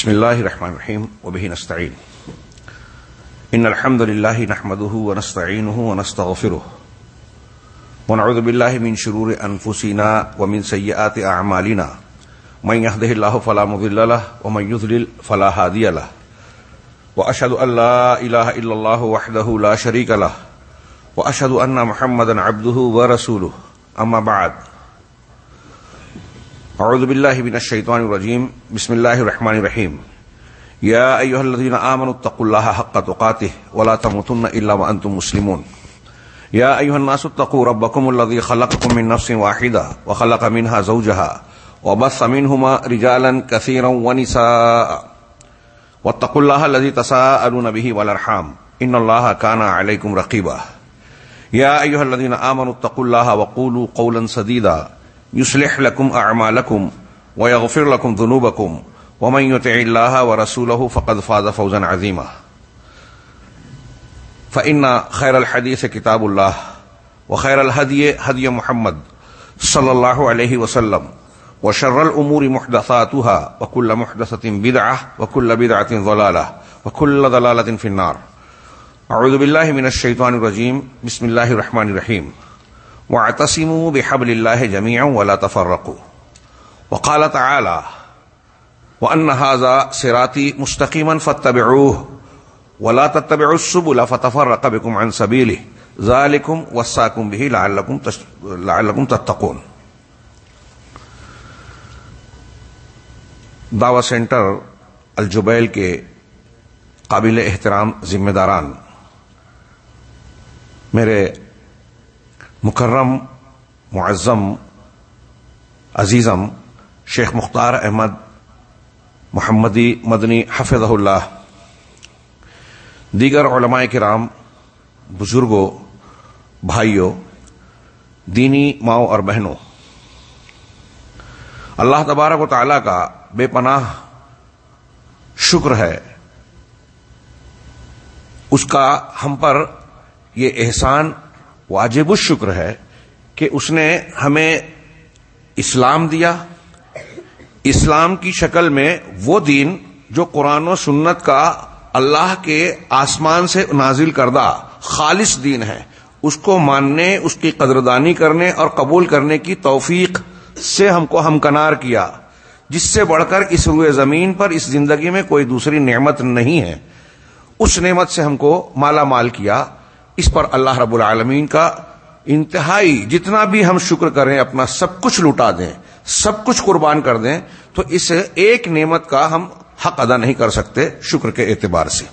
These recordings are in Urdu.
بسم الله الرحمن الرحيم وبه نستعين إن الحمد لله نحمده ونستعينه ونستغفره ونعوذ بالله من شرور أنفسنا ومن سيئات أعمالنا من يهده الله فلا مضل له ومن يضلل فلا هادي له. وأشهد أن لا إله إلا الله وحده لا شريك له. وأشهد أن محمدا عبده ورسوله. أما بعد أعوذ بالله من الشيطان الرجيم بسم الله الرحمن الرحيم يا أيها الذين آمنوا اتقوا الله حق تقاته ولا تموتن إلا وأنتم مسلمون۔ يا أيها الناس اتقوا ربكم الذي خلقكم من نفس واحدة وخلق منها زوجها وبث منهما رجالا كثيرا ونساء۔ واتقوا الله الذي تساءلون به والأرحام إن الله كان عليكم رقيبا يا أيها الذين آمنوا اتقوا الله وقولوا قولا سديدا يصلح لكم أعمالكم ويغفر لكم ذنوبكم ومن يطع الله ورسوله فقد فاز فوزا عظيما. فإن خير الحديث كتاب الله وخير الهدي هدي محمد صلى الله عليه وسلم وشر الأمور محدثاتها وكل محدثة بدعة وكل بدعة ضلالة وكل ضلالة في النار. أعوذ بالله من الشيطان الرجيم. بسم الله الرحمن الرحيم. واعتصموا بحبل الله جميعا ولا تفرقوا. وقال تعالى وأن هذا صراطي مستقيما فاتبعوه ولا تتبعوا السبل فتفرق بكم عن سبيله. ذلكم وصاكم به لعلكم, تش... لعلكم تتقون. دعوی سینٹر الجبیل کے قابل احترام ذمہ داران میرے مکرم، معظم، عزیزم، شیخ مختار احمد، محمدی مدنی حفظ اللہ، دیگر علماء کرام، بزرگوں، بھائیوں، دینی ماؤں اور بہنوں، اللہ تبارک و تعالی کا بے پناہ شکر ہے۔ اس کا ہم پر یہ احسان واجب الشکر ہے کہ اس نے ہمیں اسلام دیا۔ اسلام کی شکل میں وہ دین جو قرآن و سنت کا اللہ کے آسمان سے نازل کردہ خالص دین ہے، اس کو ماننے، اس کی قدردانی کرنے اور قبول کرنے کی توفیق سے ہم کو ہمکنار کیا، جس سے بڑھ کر اس روئے زمین پر اس زندگی میں کوئی دوسری نعمت نہیں ہے۔ اس نعمت سے ہم کو مالا مال کیا۔ اس پر اللہ رب العالمین کا انتہائی جتنا بھی ہم شکر کریں، اپنا سب کچھ لوٹا دیں، سب کچھ قربان کر دیں، تو اس ایک نعمت کا ہم حق ادا نہیں کر سکتے شکر کے اعتبار سے۔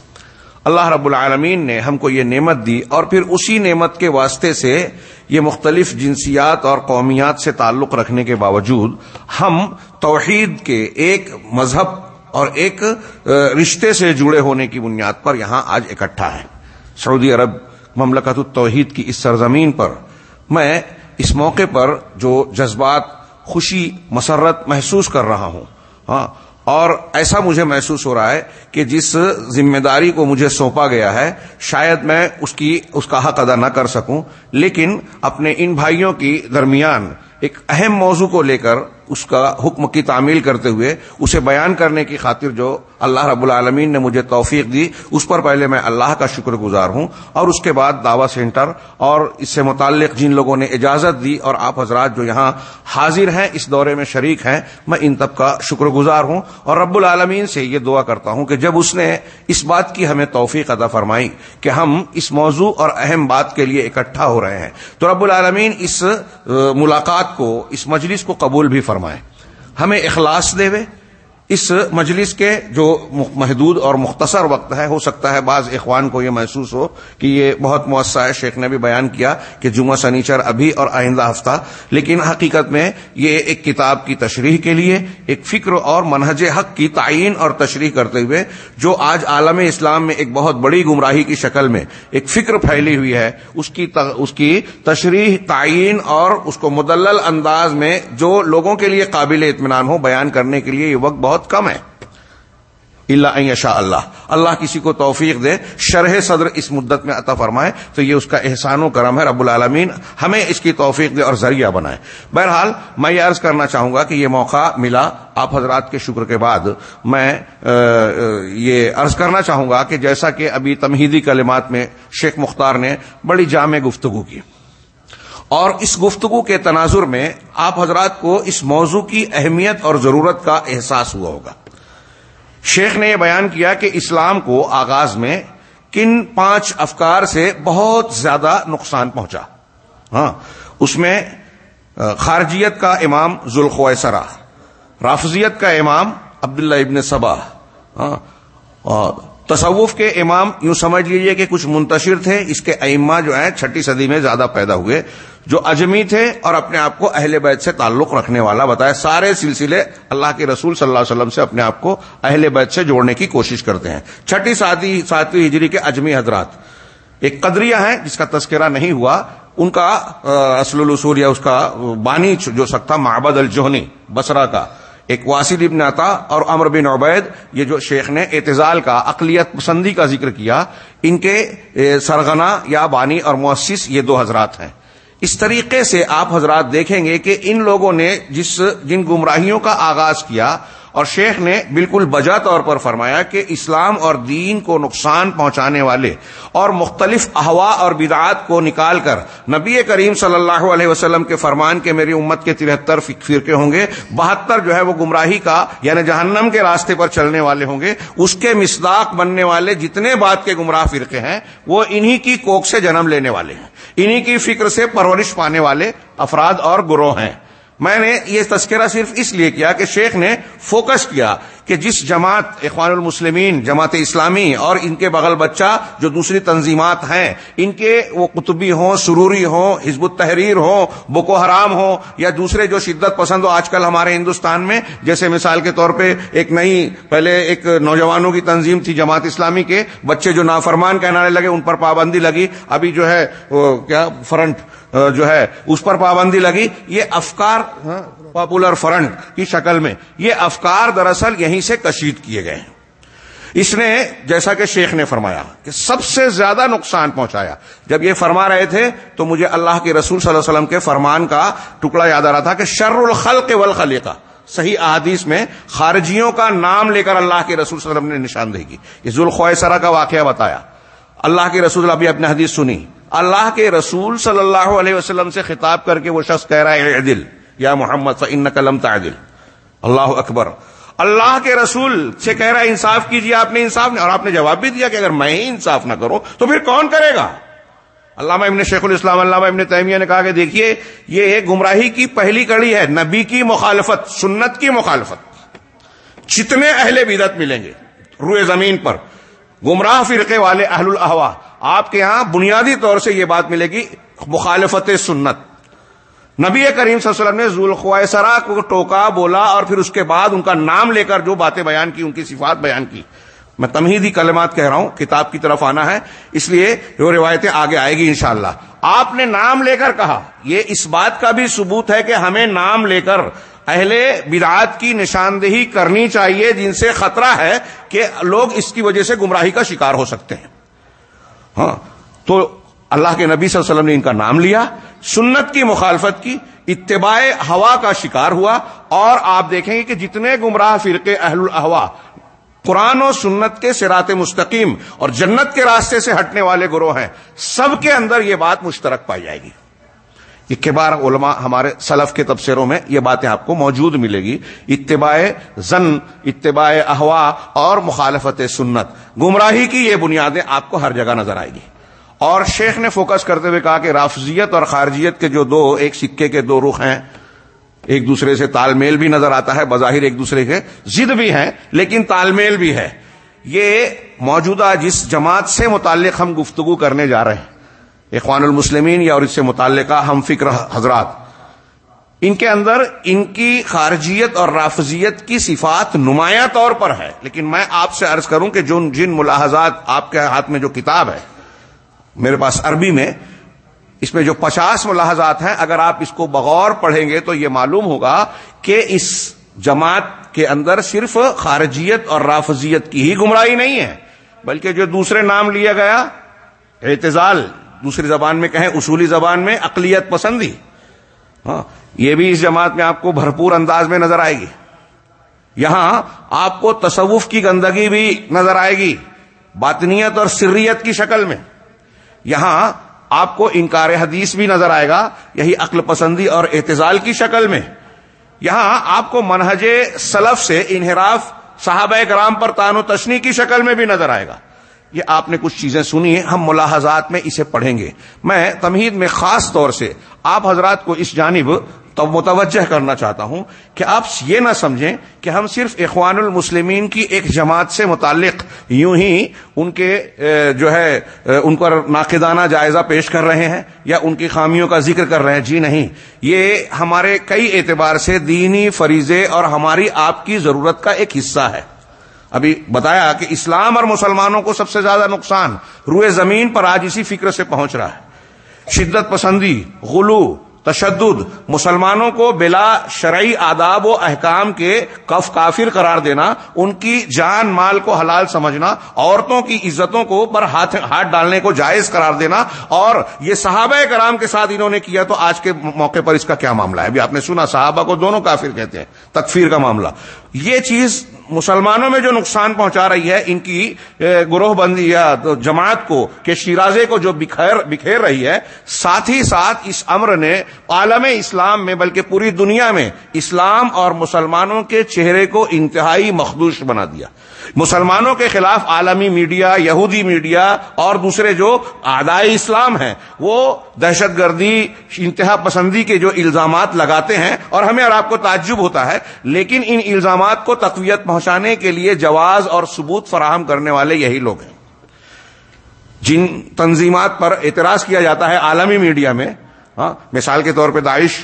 اللہ رب العالمین نے ہم کو یہ نعمت دی اور پھر اسی نعمت کے واسطے سے یہ مختلف جنسیات اور قومیات سے تعلق رکھنے کے باوجود ہم توحید کے ایک مذہب اور ایک رشتے سے جڑے ہونے کی بنیاد پر یہاں آج اکٹھا ہے سعودی عرب مملکت التوحید کی اس سرزمین پر، میں اس موقع پر جو جذبات، خوشی، مسرت محسوس کر رہا ہوں۔ ہاں اور ایسا مجھے محسوس ہو رہا ہے کہ جس ذمہ داری کو مجھے سونپا گیا ہے، شاید میں اس کی، اس کا حق ادا نہ کر سکوں، لیکن اپنے ان بھائیوں کی درمیان ایک اہم موضوع کو لے کر اس کا حکم کی تعمیل کرتے ہوئے اسے بیان کرنے کی خاطر جو اللہ رب العالمین نے مجھے توفیق دی، اس پر پہلے میں اللہ کا شکر گزار ہوں اور اس کے بعد دعوی سینٹر اور اس سے متعلق جن لوگوں نے اجازت دی اور آپ حضرات جو یہاں حاضر ہیں، اس دورے میں شریک ہیں، میں ان تب کا شکر گزار ہوں اور رب العالمین سے یہ دعا کرتا ہوں کہ جب اس نے اس بات کی ہمیں توفیق ادا فرمائی کہ ہم اس موضوع اور اہم بات کے لیے اکٹھا ہو رہے ہیں تو رب العالمین اس ملاقات کو، اس مجلس کو قبول بھی فرمائے۔ ہمیں اخلاص دے اس مجلس کے جو محدود اور مختصر وقت ہے، ہو سکتا ہے بعض اخوان کو یہ محسوس ہو کہ یہ بہت مؤثر ہے۔ شیخ نے بھی بیان کیا کہ جمعہ سنیچر ابھی اور آئندہ ہفتہ، لیکن حقیقت میں یہ ایک کتاب کی تشریح کے لیے، ایک فکر اور منہج حق کی تعین اور تشریح کرتے ہوئے، جو آج عالم اسلام میں ایک بہت بڑی گمراہی کی شکل میں ایک فکر پھیلی ہوئی ہے، اس کی اس کی تشریح، تعین اور اس کو مدلل انداز میں جو لوگوں کے لیے قابل اطمینان ہو بیان کرنے کے لیے یہ وقت بہت بہت کم ہے۔ اللہ شاء اللہ۔ اللہ کسی کو توفیق دے، شرح صدر اس مدت میں عطا فرمائے، تو یہ اس کا احسان و کرم ہے، رب العالمین ہمیں اس کی توفیق دے اور ذریعہ بنائے۔ بہرحال میں یہ عرض کرنا چاہوں گا کہ یہ موقع ملا آپ حضرات کے شکر کے بعد۔ میں یہ عرض کرنا چاہوں گا کہ جیسا کہ ابھی تمہیدی کلمات میں شیخ مختار نے بڑی جامع گفتگو کی۔ اور اس گفتگو کے تناظر میں آپ حضرات کو اس موضوع کی اہمیت اور ضرورت کا احساس ہوا ہوگا۔ شیخ نے یہ بیان کیا کہ اسلام کو آغاز میں کن پانچ افکار سے بہت زیادہ نقصان پہنچا۔ ہاں اس میں خارجیت کا امام ذوالخویسرا رافضیت کا امام عبداللہ ابن صبا ہاں تصوف کے امام یوں سمجھ لیجیے کہ کچھ منتشر تھے، اس کے ائمہ جو ہیں چھٹی صدی میں زیادہ پیدا ہوئے، جو اجمی تھے اور اپنے آپ کو اہل بیت سے تعلق رکھنے والا، بتایا سارے سلسلے اللہ کے رسول صلی اللہ علیہ وسلم سے اپنے آپ کو اہل بیت سے جوڑنے کی کوشش کرتے ہیں۔ چھٹی ساتویں ہجری کے اجمی حضرات۔ ایک قدریہ ہے جس کا تذکرہ نہیں ہوا، ان کا اصل الصول یا اس کا بانی جو سکتا معبد الجوہنی بسرا کا۔ ایک واسد ابن عطا اور امر بن عبید، یہ جو شیخ نے اعتزال کا، اقلیت پسندی کا ذکر کیا، ان کے سرغنا یا بانی اور مؤسس یہ دو حضرات ہیں۔ اس طریقے سے آپ حضرات دیکھیں گے کہ ان لوگوں نے جس، جن گمراہیوں کا آغاز کیا اور شیخ نے بالکل بجا طور پر فرمایا کہ اسلام اور دین کو نقصان پہنچانے والے اور مختلف احوا اور بدعات کو نکال کر نبی کریم صلی اللہ علیہ وسلم کے فرمان کے میری امت کے ترہتر فرقے ہوں گے، بہتر جو ہے وہ گمراہی کا یعنی جہنم کے راستے پر چلنے والے ہوں گے، اس کے مسداق بننے والے جتنے بات کے گمراہ فرقے ہیں، وہ انہی کی کوک سے جنم لینے والے ہیں، انہی کی فکر سے پرورش پانے والے افراد اور گروہ ہیں۔ میں نے یہ تذکرہ صرف اس لیے کیا کہ شیخ نے فوکس کیا کہ جس جماعت اخوان المسلمین، جماعت اسلامی اور ان کے بغل بچہ جو دوسری تنظیمات ہیں، ان کے وہ قطبی ہوں، سروری ہوں، حزب التحریر ہوں بکو حرام ہوں یا دوسرے جو شدت پسند ہو، آج کل ہمارے ہندوستان میں، جیسے مثال کے طور پہ ایک نئی، پہلے ایک نوجوانوں کی تنظیم تھی جماعت اسلامی کے، بچے جو نافرمان کہنے لگے، ان پر پابندی لگی، ابھی جو ہے کیا، فرنٹ جو ہے، اس پر پابندی لگی۔ یہ افکار ہاں، پاپولر فرنٹ کی شکل میں، یہ افکار دراصل یہیں سے کشید کیے گئے ہیں۔ اس نے، جیسا کہ شیخ نے فرمایا کہ سب سے زیادہ نقصان پہنچایا۔ جب یہ فرما رہے تھے، تو مجھے اللہ کے رسول صلی اللہ علیہ وسلم کے فرمان کا ٹکڑا یاد آ رہا تھا کہ شر الخلق والخلیقہ۔ صحیح احادیث میں خارجیوں کا نام لے کر اللہ کے رسول صلی اللہ علیہ وسلم نے نشاندہی کی۔ یہ ذوالخویسرا کا واقعہ بتایا۔ اللہ کے رسول ابھی اپنے حدیث سنی۔ اللہ کے رسول صلی اللہ علیہ وسلم سے خطاب کر کے وہ شخص کہہ رہا ہے عدل، یا محمد ان قلم تعدل۔ اللہ اکبر۔ اللہ کے رسول سے کہہ رہا ہے، انصاف کیجیے آپ نے انصاف نہیں، اور آپ نے جواب بھی دیا کہ اگر میں ہی انصاف نہ کروں، تو پھر کون کرے گا؟ علامہ ابن شیخ الاسلام، علامہ ابن تیمیہ نے کہا کہ دیکھیے، یہ ایک گمراہی کی پہلی کڑی ہے، نبی کی مخالفت، سنت کی مخالفت۔ جتنے اہل بدت ملیں گے، روئے زمین پر، گمراہ فرقے والے اہل الحوا آپ کے ہاں بنیادی طور سے یہ بات ملے گی، مخالفت سنت۔ نبی کریم صلی اللہ علیہ وسلم نے ذوالخوائسرا کو ٹوکا، بولا اور پھر اس کے بعد ان کا نام لے کر جو باتیں بیان کی، ان کی صفات بیان کی۔ میں تمہیدی کلمات کہہ رہا ہوں، کتاب کی طرف آنا ہے، اس لیے جو روایتیں آگے آئے گی انشاءاللہ۔ آپ نے نام لے کر کہا، یہ اس بات کا بھی ثبوت ہے کہ ہمیں نام لے کر اہل بدعات کی نشاندہی کرنی چاہیے، جن سے خطرہ ہے کہ لوگ اس کی وجہ سے گمراہی کا شکار ہو سکتے ہیں۔ ہاں تو اللہ کے نبی صلی اللہ علیہ وسلم نے ان کا نام لیا، سنت کی، مخالفت کی، اتباع ہوا کا شکار ہوا، اور آپ دیکھیں گے کہ جتنے گمراہ فرقے اہل الحوا قرآن و سنت کے سرات مستقیم اور جنت کے راستے سے ہٹنے والے گروہ ہیں، سب کے اندر یہ بات مشترک پائی جائے گی۔ کبار علماء ہمارے سلف کے تبصروں میں یہ باتیں آپ کو موجود ملے گی۔ اتباع زن اتباع احوا اور مخالفت سنت۔ گمراہی کی یہ بنیادیں آپ کو ہر جگہ نظر آئے گی۔ اور شیخ نے فوکس کرتے ہوئے کہا کہ رافضیت اور خارجیت کے جو دو، ایک سکے کے دو رخ ہیں، ایک دوسرے سے تال میل بھی نظر آتا ہے، بظاہر ایک دوسرے کے ضد بھی ہیں، لیکن تال میل بھی ہے۔ یہ موجودہ جس جماعت سے متعلق ہم گفتگو کرنے جا رہے ہیں اخوان المسلمین یا اور اس سے متعلقہ ہم فکر حضرات، ان کے اندر ان کی خارجیت اور رافضیت کی صفات نمایاں طور پر ہے، لیکن میں آپ سے عرض کروں کہ جو جن ملاحظات آپ کے ہاتھ میں جو کتاب ہے، میرے پاس عربی میں، اس میں جو پچاس ملاحظات ہیں، اگر آپ اس کو بغور پڑھیں گے تو یہ معلوم ہوگا کہ اس جماعت کے اندر صرف خارجیت اور رافضیت کی ہی گمراہی نہیں ہے، بلکہ جو دوسرے نام لیا گیا، اعتزال دوسری زبان میں کہیں، اصولی زبان میں اقلیت پسندی۔ ہاں یہ بھی اس جماعت میں آپ کو بھرپور انداز میں نظر آئے گی۔ یہاں آپ کو تصوف کی گندگی بھی نظر آئے گی، باطنیت اور سریت کی شکل میں۔ یہاں آپ کو انکار حدیث بھی نظر آئے گا، یہی عقل پسندی اور احتجال کی شکل میں۔ یہاں آپ کو منہج سلف سے انحراف صحابہ کرام پر تان و تشنی کی شکل میں بھی نظر آئے گا۔ یہ آپ نے کچھ چیزیں سنی ہیں، ہم ملاحظات میں اسے پڑھیں گے۔ میں تمہید میں خاص طور سے آپ حضرات کو اس جانب تو متوجہ کرنا چاہتا ہوں کہ آپ یہ نہ سمجھیں کہ ہم صرف اخوان المسلمین کی ایک جماعت سے متعلق یوں ہی ان کے جو ہے ان پر ناقدانہ جائزہ پیش کر رہے ہیں یا ان کی خامیوں کا ذکر کر رہے ہیں۔ جی نہیں۔ یہ ہمارے کئی اعتبار سے دینی فریضے اور ہماری آپ کی ضرورت کا ایک حصہ ہے۔ ابھی بتایا کہ اسلام اور مسلمانوں کو سب سے زیادہ نقصان روئے زمین پر آج اسی فکر سے پہنچ رہا ہے۔ شدت پسندی، غلو، تشدد، مسلمانوں کو بلا شرعی آداب و احکام کے کف کافر قرار دینا، ان کی جان مال کو حلال سمجھنا، عورتوں کی عزتوں کو پر ہاتھ ہاتھ ڈالنے کو جائز قرار دینا، اور یہ صحابہ کرام کے ساتھ انہوں نے کیا تو آج کے موقع پر اس کا کیا معاملہ ہے؟ ابھی آپ نے سنا صحابہ کو دونوں کافر کہتے ہیں، تکفیر کا معاملہ۔ یہ چیز مسلمانوں میں جو نقصان پہنچا رہی ہے، ان کی گروہ بندی یا جماعت کو کہ شیرازے کو جو بکھیر بکھیر رہی ہے، ساتھ ہی ساتھ اس امر نے عالم اسلام میں، بلکہ پوری دنیا میں اسلام اور مسلمانوں کے چہرے کو انتہائی مخدوش بنا دیا۔ مسلمانوں کے خلاف عالمی میڈیا، یہودی میڈیا اور دوسرے جو آدائی اسلام ہیں، وہ دہشت گردی، انتہا پسندی کے جو الزامات لگاتے ہیں اور ہمیں اور آپ کو تعجب ہوتا ہے، لیکن ان الزامات کو تقویت پہنچانے کے لیے جواز اور ثبوت فراہم کرنے والے یہی لوگ ہیں۔ جن تنظیمات پر اعتراض کیا جاتا ہے عالمی میڈیا میں ہاں مثال کے طور پہ داعش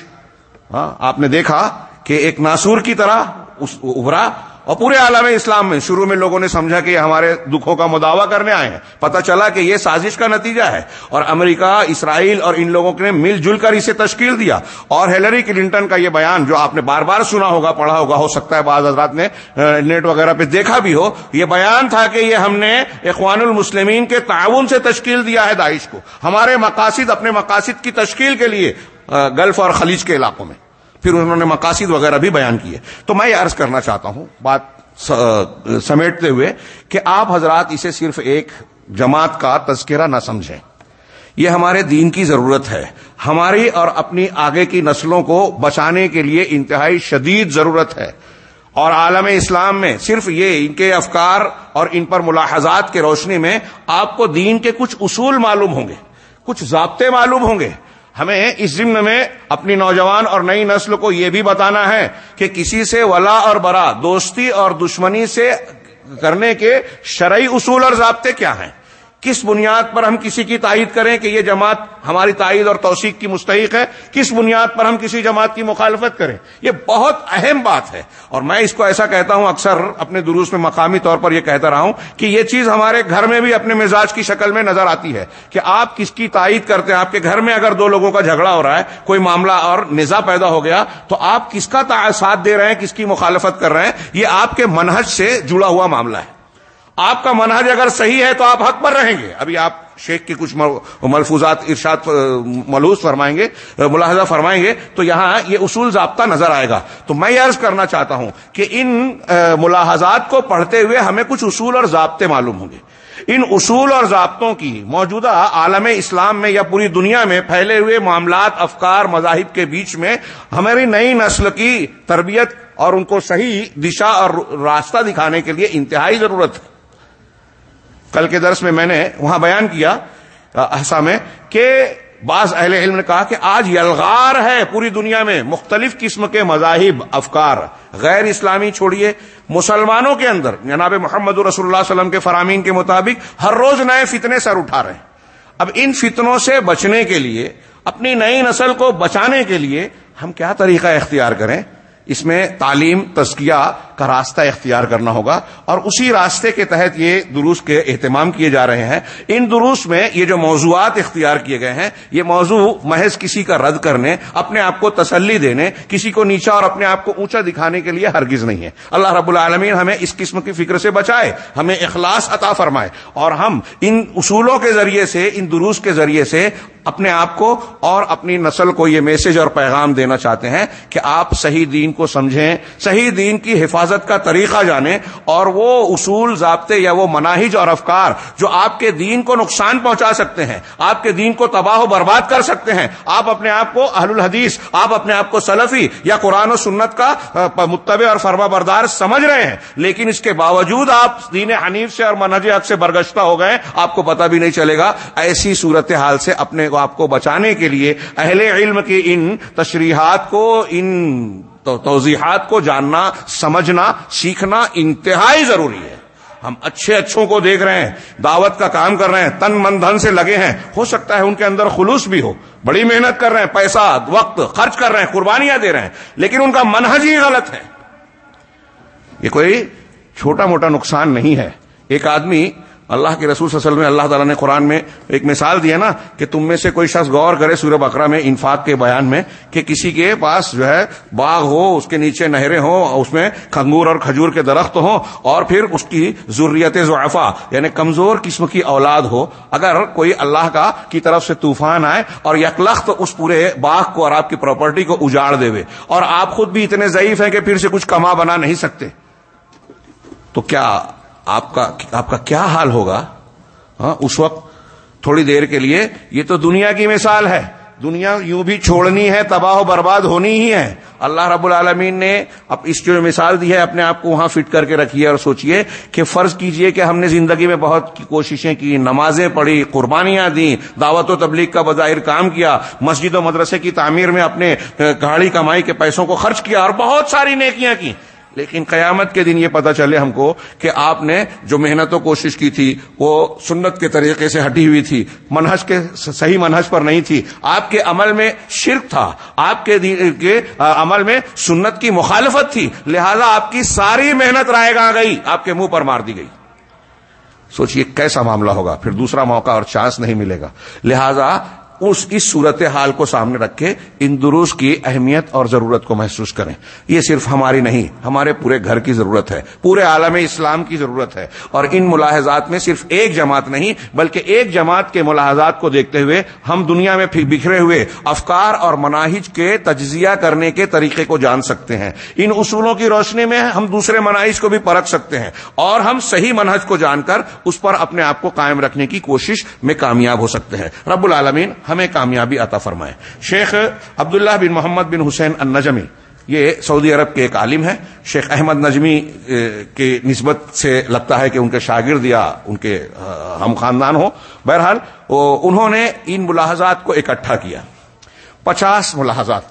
ہاں آپ نے دیکھا کہ ایک ناسور کی طرح ابھرا اور پورے عالم اسلام میں شروع میں لوگوں نے سمجھا کہ یہ ہمارے دکھوں کا مداوع کرنے آئے ہیں۔ پتہ چلا کہ یہ سازش کا نتیجہ ہے۔ اور امریکہ، اسرائیل اور ان لوگوں نے مل جل کر اسے تشکیل دیا۔ اور ہیلری کلنٹن کا یہ بیان جو آپ نے بار بار سنا ہوگا، پڑھا ہوگا، ہو سکتا ہے بعض حضرات نے نیٹ وغیرہ پہ دیکھا بھی ہو۔ یہ بیان تھا کہ یہ ہم نے اخوان المسلمین کے تعاون سے تشکیل دیا ہے داعش کو۔ ہمارے مقاصد اپنے مقاصد کی تشکیل کے لیے گلف اور خلیج کے علاقوں میں۔ پھر انہوں نے مقاصد وغیرہ بھی بیان کیے۔ تو میں یہ عرض کرنا چاہتا ہوں، بات سمیٹتے ہوئے کہ آپ حضرات اسے صرف ایک جماعت کا تذکرہ نہ سمجھیں۔ یہ ہمارے دین کی ضرورت ہے۔ ہماری اور اپنی آگے کی نسلوں کو بچانے کے لیے انتہائی شدید ضرورت ہے۔ اور عالم اسلام میں صرف یہ ان کے افکار اور ان پر ملاحظات کے روشنی میں آپ کو دین کے کچھ اصول معلوم ہوں گے، کچھ ضابطے معلوم ہوں گے۔ ہمیں اس ضمن میں اپنی نوجوان اور نئی نسل کو یہ بھی بتانا ہے کہ کسی سے ولا اور برا، دوستی اور دشمنی سے کرنے کے شرعی اصول اور ضابطے کیا ہیں؟ کس بنیاد پر ہم کسی کی تائید کریں کہ یہ جماعت ہماری تائید اور توثیق کی مستحق ہے؟ کس بنیاد پر ہم کسی جماعت کی مخالفت کریں؟ یہ بہت اہم بات ہے۔ اور میں اس کو ایسا کہتا ہوں، اکثر اپنے دروس میں مقامی طور پر یہ کہتا رہا ہوں کہ یہ چیز ہمارے گھر میں بھی اپنے مزاج کی شکل میں نظر آتی ہے کہ آپ کس کی تائید کرتے ہیں؟ آپ کے گھر میں اگر دو لوگوں کا جھگڑا ہو رہا ہے، کوئی معاملہ اور نظا پیدا ہو گیا، تو آپ کس کا ساتھ دے رہے ہیں؟ کس کی مخالفت کر رہے ہیں؟ یہ آپ کے منہج سے جڑا ہوا معاملہ ہے۔ آپ کا منہج اگر صحیح ہے تو آپ حق پر رہیں گے۔ ابھی آپ شیخ کے کچھ ملفوظات ارشاد ملوث فرمائیں گے ملاحظہ فرمائیں گے تو یہاں یہ اصول ضابطہ نظر آئے گا۔ تو میں یہ عرض کرنا چاہتا ہوں کہ ان ملاحظات کو پڑھتے ہوئے ہمیں کچھ اصول اور ضابطے معلوم ہوں گے۔ ان اصول اور ضابطوں کی موجودہ عالم اسلام میں یا پوری دنیا میں پھیلے ہوئے معاملات، افکار، مذاہب کے بیچ میں ہماری نئی نسل کی تربیت اور ان کو صحیح دشا اور راستہ دکھانے کے لیے انتہائی ضرورت ہے۔ کل کے درس میں میں نے وہاں بیان کیا احسا میں، کہ بعض اہل علم نے کہا کہ آج یلغار ہے پوری دنیا میں مختلف قسم کے مذاہب، افکار۔ غیر اسلامی چھوڑیے، مسلمانوں کے اندر، جناب محمد رسول اللہ علیہ وسلم کے فرامین کے مطابق ہر روز نئے فتنے سر اٹھا رہے ہیں۔ اب ان فتنوں سے بچنے کے لیے، اپنی نئی نسل کو بچانے کے لیے ہم کیا طریقہ اختیار کریں؟ اس میں تعلیم، تزکیہ کا راستہ اختیار کرنا ہوگا اور اسی راستے کے تحت یہ دروس کے اہتمام کیے جا رہے ہیں۔ ان دروس میں یہ جو موضوعات اختیار کیے گئے ہیں، یہ موضوع محض کسی کا رد کرنے، اپنے آپ کو تسلی دینے، کسی کو نیچا اور اپنے آپ کو اونچا دکھانے کے لیے ہرگز نہیں ہے۔ اللہ رب العالمین ہمیں اس قسم کی فکر سے بچائے، ہمیں اخلاص عطا فرمائے اور ہم ان اصولوں کے ذریعے سے، ان دروس کے ذریعے سے اپنے آپ کو اور اپنی نسل کو یہ میسج اور پیغام دینا چاہتے ہیں کہ آپ صحیح دین کو سمجھیں، صحیح دین کی حفاظت کا طریقہ جانیں اور وہ اصول، ضابطے یا وہ مناہج اور افکار جو آپ کے دین کو نقصان پہنچا سکتے ہیں، آپ کے دین کو تباہ و برباد کر سکتے ہیں۔ آپ اپنے آپ کو اہل الحدیث، آپ اپنے آپ کو سلفی یا قرآن و سنت کا متبع اور فرما بردار سمجھ رہے ہیں، لیکن اس کے باوجود آپ دین حنیف سے اور منہج حق سے برگشتہ ہو گئے، آپ کو پتہ بھی نہیں چلے گا۔ ایسی صورت حال سے اپنے کو آپ کو بچانے کے لیے اہل علم کی ان تشریحات کو، ان توضیحات کو جاننا، سمجھنا، سیکھنا انتہائی ضروری ہے۔ ہم اچھے اچھوں کو دیکھ رہے ہیں، دعوت کا کام کر رہے ہیں، تن من دھن سے لگے ہیں۔ ہو سکتا ہے ان کے اندر خلوص بھی ہو۔ بڑی محنت کر رہے ہیں، پیسہ، وقت، خرچ کر رہے ہیں، قربانیاں دے رہے ہیں، لیکن ان کا منہج ہی غلط ہے۔ یہ کوئی چھوٹا موٹا نقصان نہیں ہے۔ ایک آدمی اللہ کے رسول صلی اللہ علیہ وسلم اللہ تعالیٰ نے قرآن میں ایک مثال دیا نا کہ تم میں سے کوئی شخص غور کرے سورہ بکرا میں انفاق کے بیان میں کہ کسی کے پاس جو ہے باغ ہو، اس کے نیچے نہریں ہوں، اس میں کھنگور اور کھجور کے درخت ہوں اور پھر اس کی ضروریت ضعفا یعنی کمزور قسم کی اولاد ہو۔ اگر کوئی اللہ کا کی طرف سے طوفان آئے اور یکلخت اس پورے باغ کو اور آپ کی پراپرٹی کو اجاڑ دے اور آپ خود بھی اتنے ضعیف ہیں کہ پھر سے کچھ کما بنا نہیں سکتے۔ تو کیا آپ کا آپ کا کیا حال ہوگا؟ ہاں اس وقت تھوڑی دیر کے لیے یہ تو دنیا کی مثال ہے۔ دنیا یوں بھی چھوڑنی ہے، تباہ و برباد ہونی ہی ہے۔ اللہ رب العالمین نے اب اس جو مثال دی ہے، اپنے آپ کو وہاں فٹ کر کے رکھیے اور سوچئے کہ فرض کیجیے کہ ہم نے زندگی میں بہت کوششیں کی، نمازیں پڑھی، قربانیاں دیں، دعوت و تبلیغ کا بظاہر کام کیا، مسجد و مدرسے کی تعمیر میں اپنے گاڑی کمائی کے پیسوں کو خرچ کیا اور بہت ساری نیکیاں کی۔ لیکن قیامت کے دن یہ پتا چلے ہم کو کہ آپ نے جو محنت و کوشش کی تھی، وہ سنت کے طریقے سے ہٹی ہوئی تھی، منہج کے صحیح منہج پر نہیں تھی۔ آپ کے عمل میں شرک تھا۔ آپ کے عمل میں سنت کی مخالفت تھی۔ لہذا آپ کی ساری محنت رائے گا گئی۔ آپ کے منہ پر مار دی گئی۔ سوچئے کیسا معاملہ ہوگا۔ پھر دوسرا موقع اور چانس نہیں ملے گا۔ لہذا اس اس صورت حال کو سامنے رکھے ان دروس کی اہمیت اور ضرورت کو محسوس کریں۔ یہ صرف ہماری نہیں، ہمارے پورے گھر کی ضرورت ہے، پورے عالم اسلام کی ضرورت ہے۔ اور ان ملاحظات میں صرف ایک جماعت نہیں، بلکہ ایک جماعت کے ملاحظات کو دیکھتے ہوئے ہم دنیا میں بکھرے ہوئے افکار اور مناہج کے تجزیہ کرنے کے طریقے کو جان سکتے ہیں۔ ان اصولوں کی روشنی میں ہم دوسرے مناہج کو بھی پرکھ سکتے ہیں اور ہم صحیح منہج کو جان کر اس پر اپنے آپ کو قائم رکھنے کی کوشش میں کامیاب ہو سکتے ہیں۔ رب العالمین ہمیں کامیابی عطا فرمائے۔ شیخ عبداللہ بن محمد بن حسین النجمی، یہ سعودی عرب کے ایک عالم ہے شیخ احمد نجمی کی نسبت سے لگتا ہے کہ ان کے شاگرد یا ان کے ہم خاندان ہو بہرحال انہوں نے ان ملاحظات کو اکٹھا کیا۔ پچاس ملاحظات۔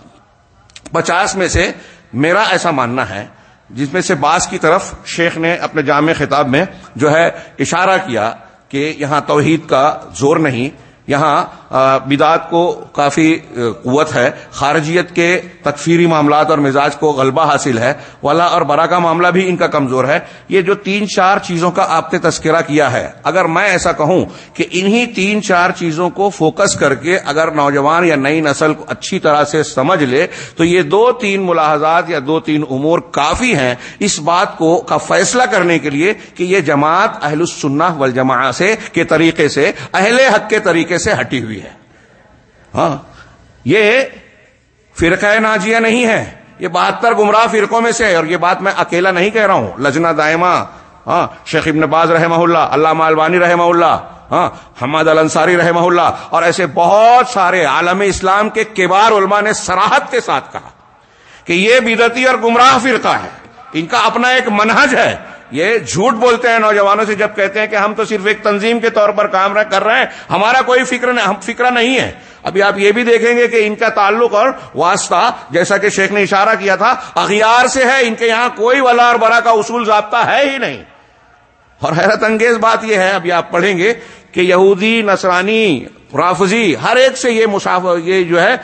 پچاس میں سے میرا ایسا ماننا ہے، جس میں سے بعض کی طرف شیخ نے اپنے جامع خطاب میں جو ہے اشارہ کیا کہ یہاں توحید کا زور نہیں یہاں بدعت کو کافی قوت ہے، خارجیت کے تکفیری معاملات اور مزاج کو غلبہ حاصل ہے، ولا اور برا کا معاملہ بھی ان کا کمزور ہے۔ یہ جو تین چار چیزوں کا آپ نے تذکرہ کیا ہے، اگر میں ایسا کہوں کہ انہی تین چار چیزوں کو فوکس کر کے اگر نوجوان یا نئی نسل کو اچھی طرح سے سمجھ لے، تو یہ دو تین ملاحظات یا دو تین امور کافی ہیں اس بات کو، کا فیصلہ کرنے کے لیے کہ یہ جماعت اہل السنہ والجماع سے، کے طریقے سے، اہل حق کے طریقے سے سے ہٹی ہوئی ہے۔ ہاں یہ فرقہ ناجیہ نہیں ہے۔ یہ بہتر گمراہ فرقوں میں سے ہے اور یہ بات میں اکیلا نہیں کہہ رہا ہوں۔ لجنا دائمہ ہاں شیخ ابن باز رحمہ اللہ اللہ مالوانی رحمہ اللہ ہاں حمد الانصاری رحمہ اللہ اور ایسے بہت سارے عالم اسلام کے کبار علماء نے سراحت کے ساتھ کہا کہ یہ بدتی اور گمراہ فرقہ ہے۔ ان کا اپنا ایک منہج ہے۔ یہ جھوٹ بولتے ہیں نوجوانوں سے جب کہتے ہیں کہ ہم تو صرف ایک تنظیم کے طور پر کام کر رہے ہیں، ہمارا کوئی فکر فکر نہیں ہے۔ ابھی آپ یہ بھی دیکھیں گے کہ ان کا تعلق اور واسطہ، جیسا کہ شیخ نے اشارہ کیا تھا، اغیار سے ہے۔ ان کے یہاں کوئی ولا اور برا کا اصول ضابطہ ہے ہی نہیں۔ اور حیرت انگیز بات یہ ہے، ابھی آپ پڑھیں گے کہ یہودی، نصرانی رافضی ہر ایک سے یہ مسافر یہ جو ہے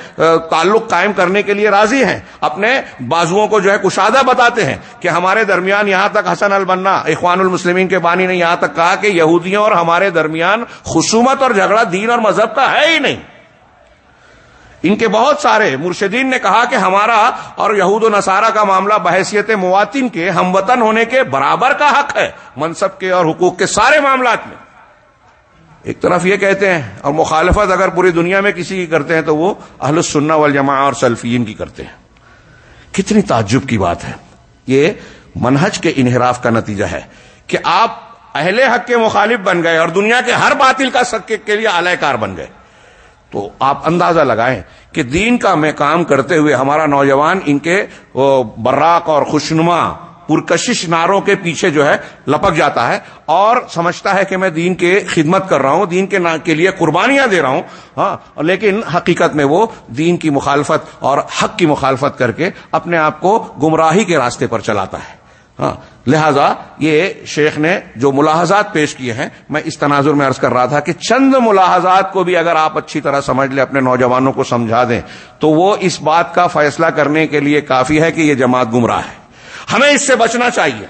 تعلق قائم کرنے کے لیے راضی ہیں۔ اپنے بازوؤں کو جو ہے، کشادہ بتاتے ہیں کہ ہمارے درمیان یہاں تک حسن البنا، اخوان المسلمین کے بانی نے یہاں تک کہا کہ یہودیوں اور ہمارے درمیان خصومت اور جھگڑا دین اور مذہب کا ہے ہی نہیں۔ ان کے بہت سارے مرشدین نے کہا کہ ہمارا اور یہود و نصارہ کا معاملہ بحیثیت مواتن کے ہم وطن ہونے کے برابر کا حق ہے منصب کے اور حقوق کے سارے معاملات میں۔ ایک طرف یہ کہتے ہیں، اور مخالفت اگر پوری دنیا میں کسی کی کرتے ہیں تو وہ اہل السنہ والجماع اور سلفین کی کرتے ہیں۔ کتنی تعجب کی بات ہے۔ یہ منہج کے انحراف کا نتیجہ ہے کہ آپ اہل حق کے مخالف بن گئے اور دنیا کے ہر باطل کا سکے کے لیے اعلی کار بن گئے۔ تو آپ اندازہ لگائیں کہ دین کا میں کام کرتے ہوئے ہمارا نوجوان ان کے براق اور خوشنما پرکشش ناروں کے پیچھے جو ہے لپک جاتا ہے اور سمجھتا ہے کہ میں دین کے خدمت کر رہا ہوں، دین کے کے لیے قربانیاں دے رہا ہوں ہاں لیکن حقیقت میں وہ دین کی مخالفت اور حق کی مخالفت کر کے اپنے آپ کو گمراہی کے راستے پر چلاتا ہے۔ ہاں لہذا یہ شیخ نے جو ملاحظات پیش کیے ہیں، میں اس تناظر میں عرض کر رہا تھا کہ چند ملاحظات کو بھی اگر آپ اچھی طرح سمجھ لیں، اپنے نوجوانوں کو سمجھا دیں، تو وہ اس بات کا فیصلہ کرنے کے لیے کافی ہے کہ یہ جماعت گمراہ ہے۔ ہمیں اس سے بچنا چاہیے۔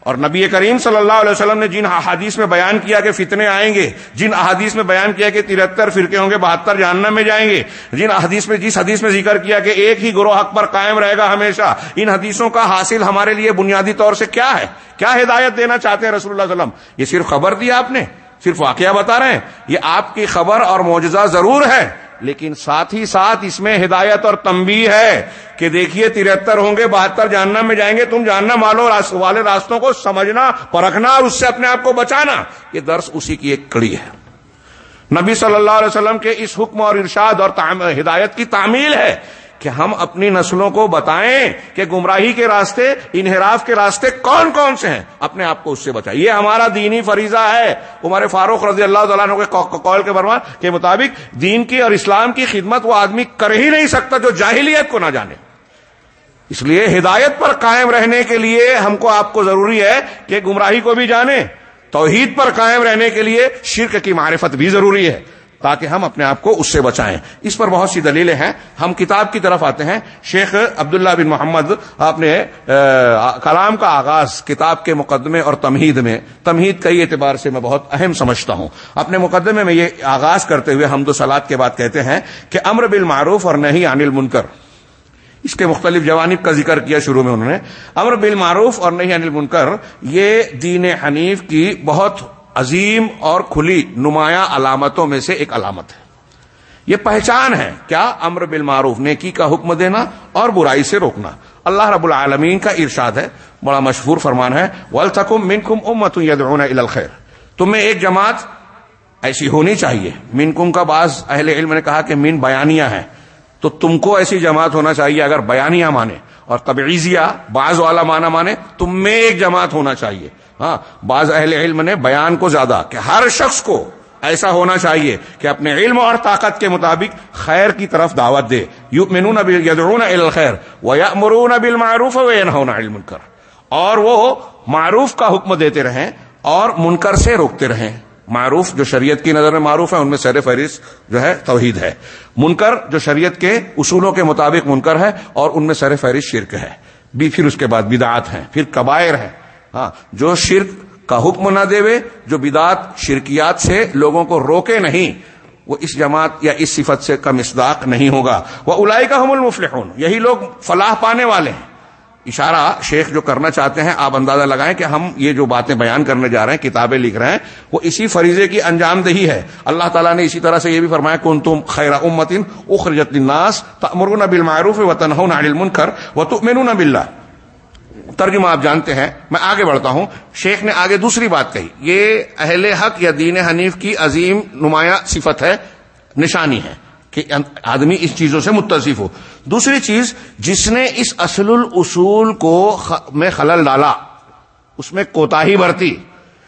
اور نبی کریم صلی اللہ علیہ وسلم نے جن احادیث میں بیان کیا کہ فتنے آئیں گے، جن احادیث میں بیان کیا کہ ترہتر فرقے ہوں گے، بہتر جہنم میں جائیں گے، جن حدیث میں، جس حدیث میں ذکر کیا کہ ایک ہی گروہ حق پر قائم رہے گا ہمیشہ، ان حدیثوں کا حاصل ہمارے لیے بنیادی طور سے کیا ہے؟ کیا ہدایت دینا چاہتے ہیں رسول اللہ علیہ وسلم؟ یہ صرف خبر دیا آپ نے، صرف واقعہ بتا رہے ہیں۔ یہ آپ کی خبر اور معجزہ ضرور ہے۔ لیکن ساتھ ہی ساتھ اس میں ہدایت اور تمبی ہے کہ دیکھیے ترہتر ہوں گے، بہتر جاننا میں جائیں گے۔ تم جاننا مالو والے راستوں کو سمجھنا، پرکھنا اور اس سے اپنے آپ کو بچانا، یہ درس اسی کی ایک کڑی ہے۔ نبی صلی اللہ علیہ وسلم کے اس حکم اور ارشاد اور ہدایت کی تعمیل ہے کہ ہم اپنی نسلوں کو بتائیں کہ گمراہی کے راستے، انحراف کے راستے کون کون سے ہیں؟ اپنے آپ کو اس سے بچائیں۔ یہ ہمارا دینی فریضہ ہے۔ عمر فاروق رضی اللہ تعالیٰ کے قول کے برما کے مطابق دین کی اور اسلام کی خدمت وہ آدمی کر ہی نہیں سکتا جو جاہلیت کو نہ جانے۔ اس لیے ہدایت پر قائم رہنے کے لیے ہم کو، آپ کو ضروری ہے کہ گمراہی کو بھی جانے، توحید پر قائم رہنے کے لیے شرک کی معرفت بھی ضروری ہے۔ تاکہ ہم اپنے آپ کو اس سے بچائیں۔ اس پر بہت سی دلیلیں ہیں۔ ہم کتاب کی طرف آتے ہیں۔ شیخ عبداللہ بن محمد اپنے کلام کا آغاز کتاب کے مقدمے اور تمہید میں، تمہید کئی اعتبار سے میں بہت اہم سمجھتا ہوں۔ اپنے مقدمے میں یہ آغاز کرتے ہوئے حمد و سلاد کے بعد کہتے ہیں کہ امر بالمعروف اور نہیں انل منکر اس کے مختلف جوانب کا ذکر کیا شروع میں انہوں نے۔ امر بالمعروف اور نہیں انل منکر یہ دین حنیف کی بہت عظیم اور کھلی نمایاں علامتوں میں سے ایک علامت ہے۔ یہ پہچان ہے کیا امر بالمعروف، نیکی کا حکم دینا اور برائی سے روکنا۔ اللہ رب العالمین کا ارشاد ہے، بڑا مشہور فرمان ہے ولتکم منکم امت یدعون الخیر تمہیں ایک جماعت ایسی ہونی چاہیے۔ من کم کا بعض اہل علم نے کہا کہ من بیانیہ ہے تو تم کو ایسی جماعت ہونا چاہیے اگر بیانیہ مانے اور تبعیزیہ بعض والا مانا مانے، تم میں ایک جماعت ہونا چاہیے۔ ہاں بعض اہل علم نے بیان کو زیادہ کہ ہر شخص کو ایسا ہونا چاہیے کہ اپنے علم اور طاقت کے مطابق خیر کی طرف دعوت دے۔ یو مینون الخیر و یا معروف علم کر اور وہ معروف کا حکم دیتے رہیں اور منکر سے روکتے رہیں۔ معروف جو شریعت کی نظر میں معروف ہے، ان میں سیر فہرست جو ہے توحید ہے۔ منکر جو شریعت کے اصولوں کے مطابق منکر ہے اور ان میں سیر فہرست شرک ہے۔ بھی پھر اس کے بعد بدعات ہیں، پھر قبائر ہیں۔ ہاں جو شرک کا حکم نہ دے جو بدات شرکیات سے لوگوں کو روکے نہیں، وہ اس جماعت یا اس صفت سے کا مصداق نہیں ہوگا۔ وہ الائی کا حمل المفلحون۔ یہی لوگ فلاح پانے والے ہیں۔ اشارہ شیخ جو کرنا چاہتے ہیں، آپ اندازہ لگائیں کہ ہم یہ جو باتیں بیان کرنے جا رہے ہیں، کتابیں لکھ رہے ہیں، وہ اسی فریضے کی انجام دہی ہے۔ اللہ تعالیٰ نے اسی طرح سے یہ بھی فرمایا کن تم خیر امتن اخرجت الناس تأمرون بالمعروف وتنهون عن المنکر وتؤمنون بالله ترجمہ آپ جانتے ہیں، میں آگے بڑھتا ہوں۔ شیخ نے آگے دوسری بات کہی، یہ اہل حق یا دین حنیف کی عظیم نمایاں صفت ہے، نشانی ہے کہ آدمی اس چیزوں سے متصف ہو۔ دوسری چیز، جس نے اس اصل الاصول کو میں خلل ڈالا، اس میں کوتا ہی برتی۔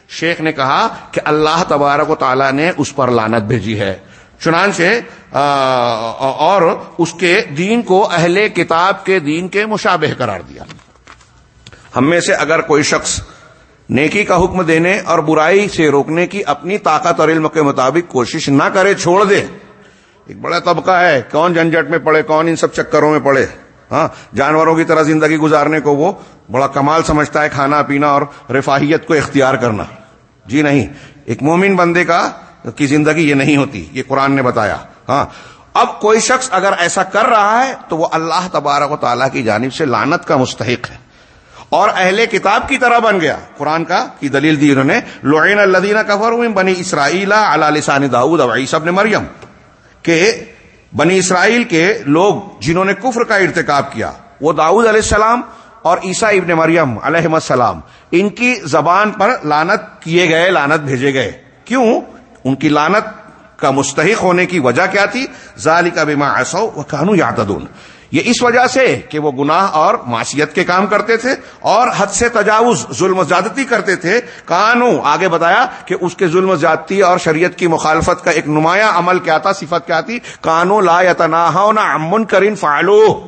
شیخ نے کہا کہ اللہ تبارک و تعالی نے اس پر لانت بھیجی ہے۔ چنانچہ اور اس کے دین کو اہل کتاب کے دین کے مشابہ قرار دیا۔ ہم میں سے اگر کوئی شخص نیکی کا حکم دینے اور برائی سے روکنے کی اپنی طاقت اور علم کے مطابق کوشش نہ کرے، چھوڑ دے۔ ایک بڑا طبقہ ہے۔ کون جھنجٹ میں پڑے، کون ان سب چکروں میں پڑے؟ ہاں جانوروں کی طرح زندگی گزارنے کو وہ بڑا کمال سمجھتا ہے کھانا پینا اور رفاہیت کو اختیار کرنا۔ جی نہیں، ایک مومن بندے کا کی زندگی یہ نہیں ہوتی، یہ قرآن نے بتایا۔ ہاں اب کوئی شخص اگر ایسا کر رہا ہے تو وہ اللہ تبارک و تعالیٰ کی جانب سے لانت کا مستحق ہے۔ اور اہل کتاب کی طرح بن گیا۔ قرآن کا کی دلیل دی انہوں نے؟ لعین الدین کفر بنی اسرائیل علی لسان داود ابن مریم۔ کہ بنی اسرائیل کے لوگ جنہوں نے کفر کا ارتکاب کیا، وہ داؤد علیہ السلام اور عیسیٰ ابن مریم علیہ السلام، ان کی زبان پر لانت کیے گئے لانت بھیجے گئے۔ کیوں؟ ان کی لانت کا مستحق ہونے کی وجہ کیا تھی؟ ظالی کا بیما ایسو وہ کانو یہ اس وجہ سے کہ وہ گناہ اور معاشیت کے کام کرتے تھے اور حد سے تجاوز، ظلم زیادتی کرتے تھے۔ کانو آگے بتایا کہ اس کے ظلم زیادتی اور شریعت کی مخالفت کا ایک نمایاں عمل کیا تھا، صفت کیا تھی؟ کانو لا یتنا امن کرین فالو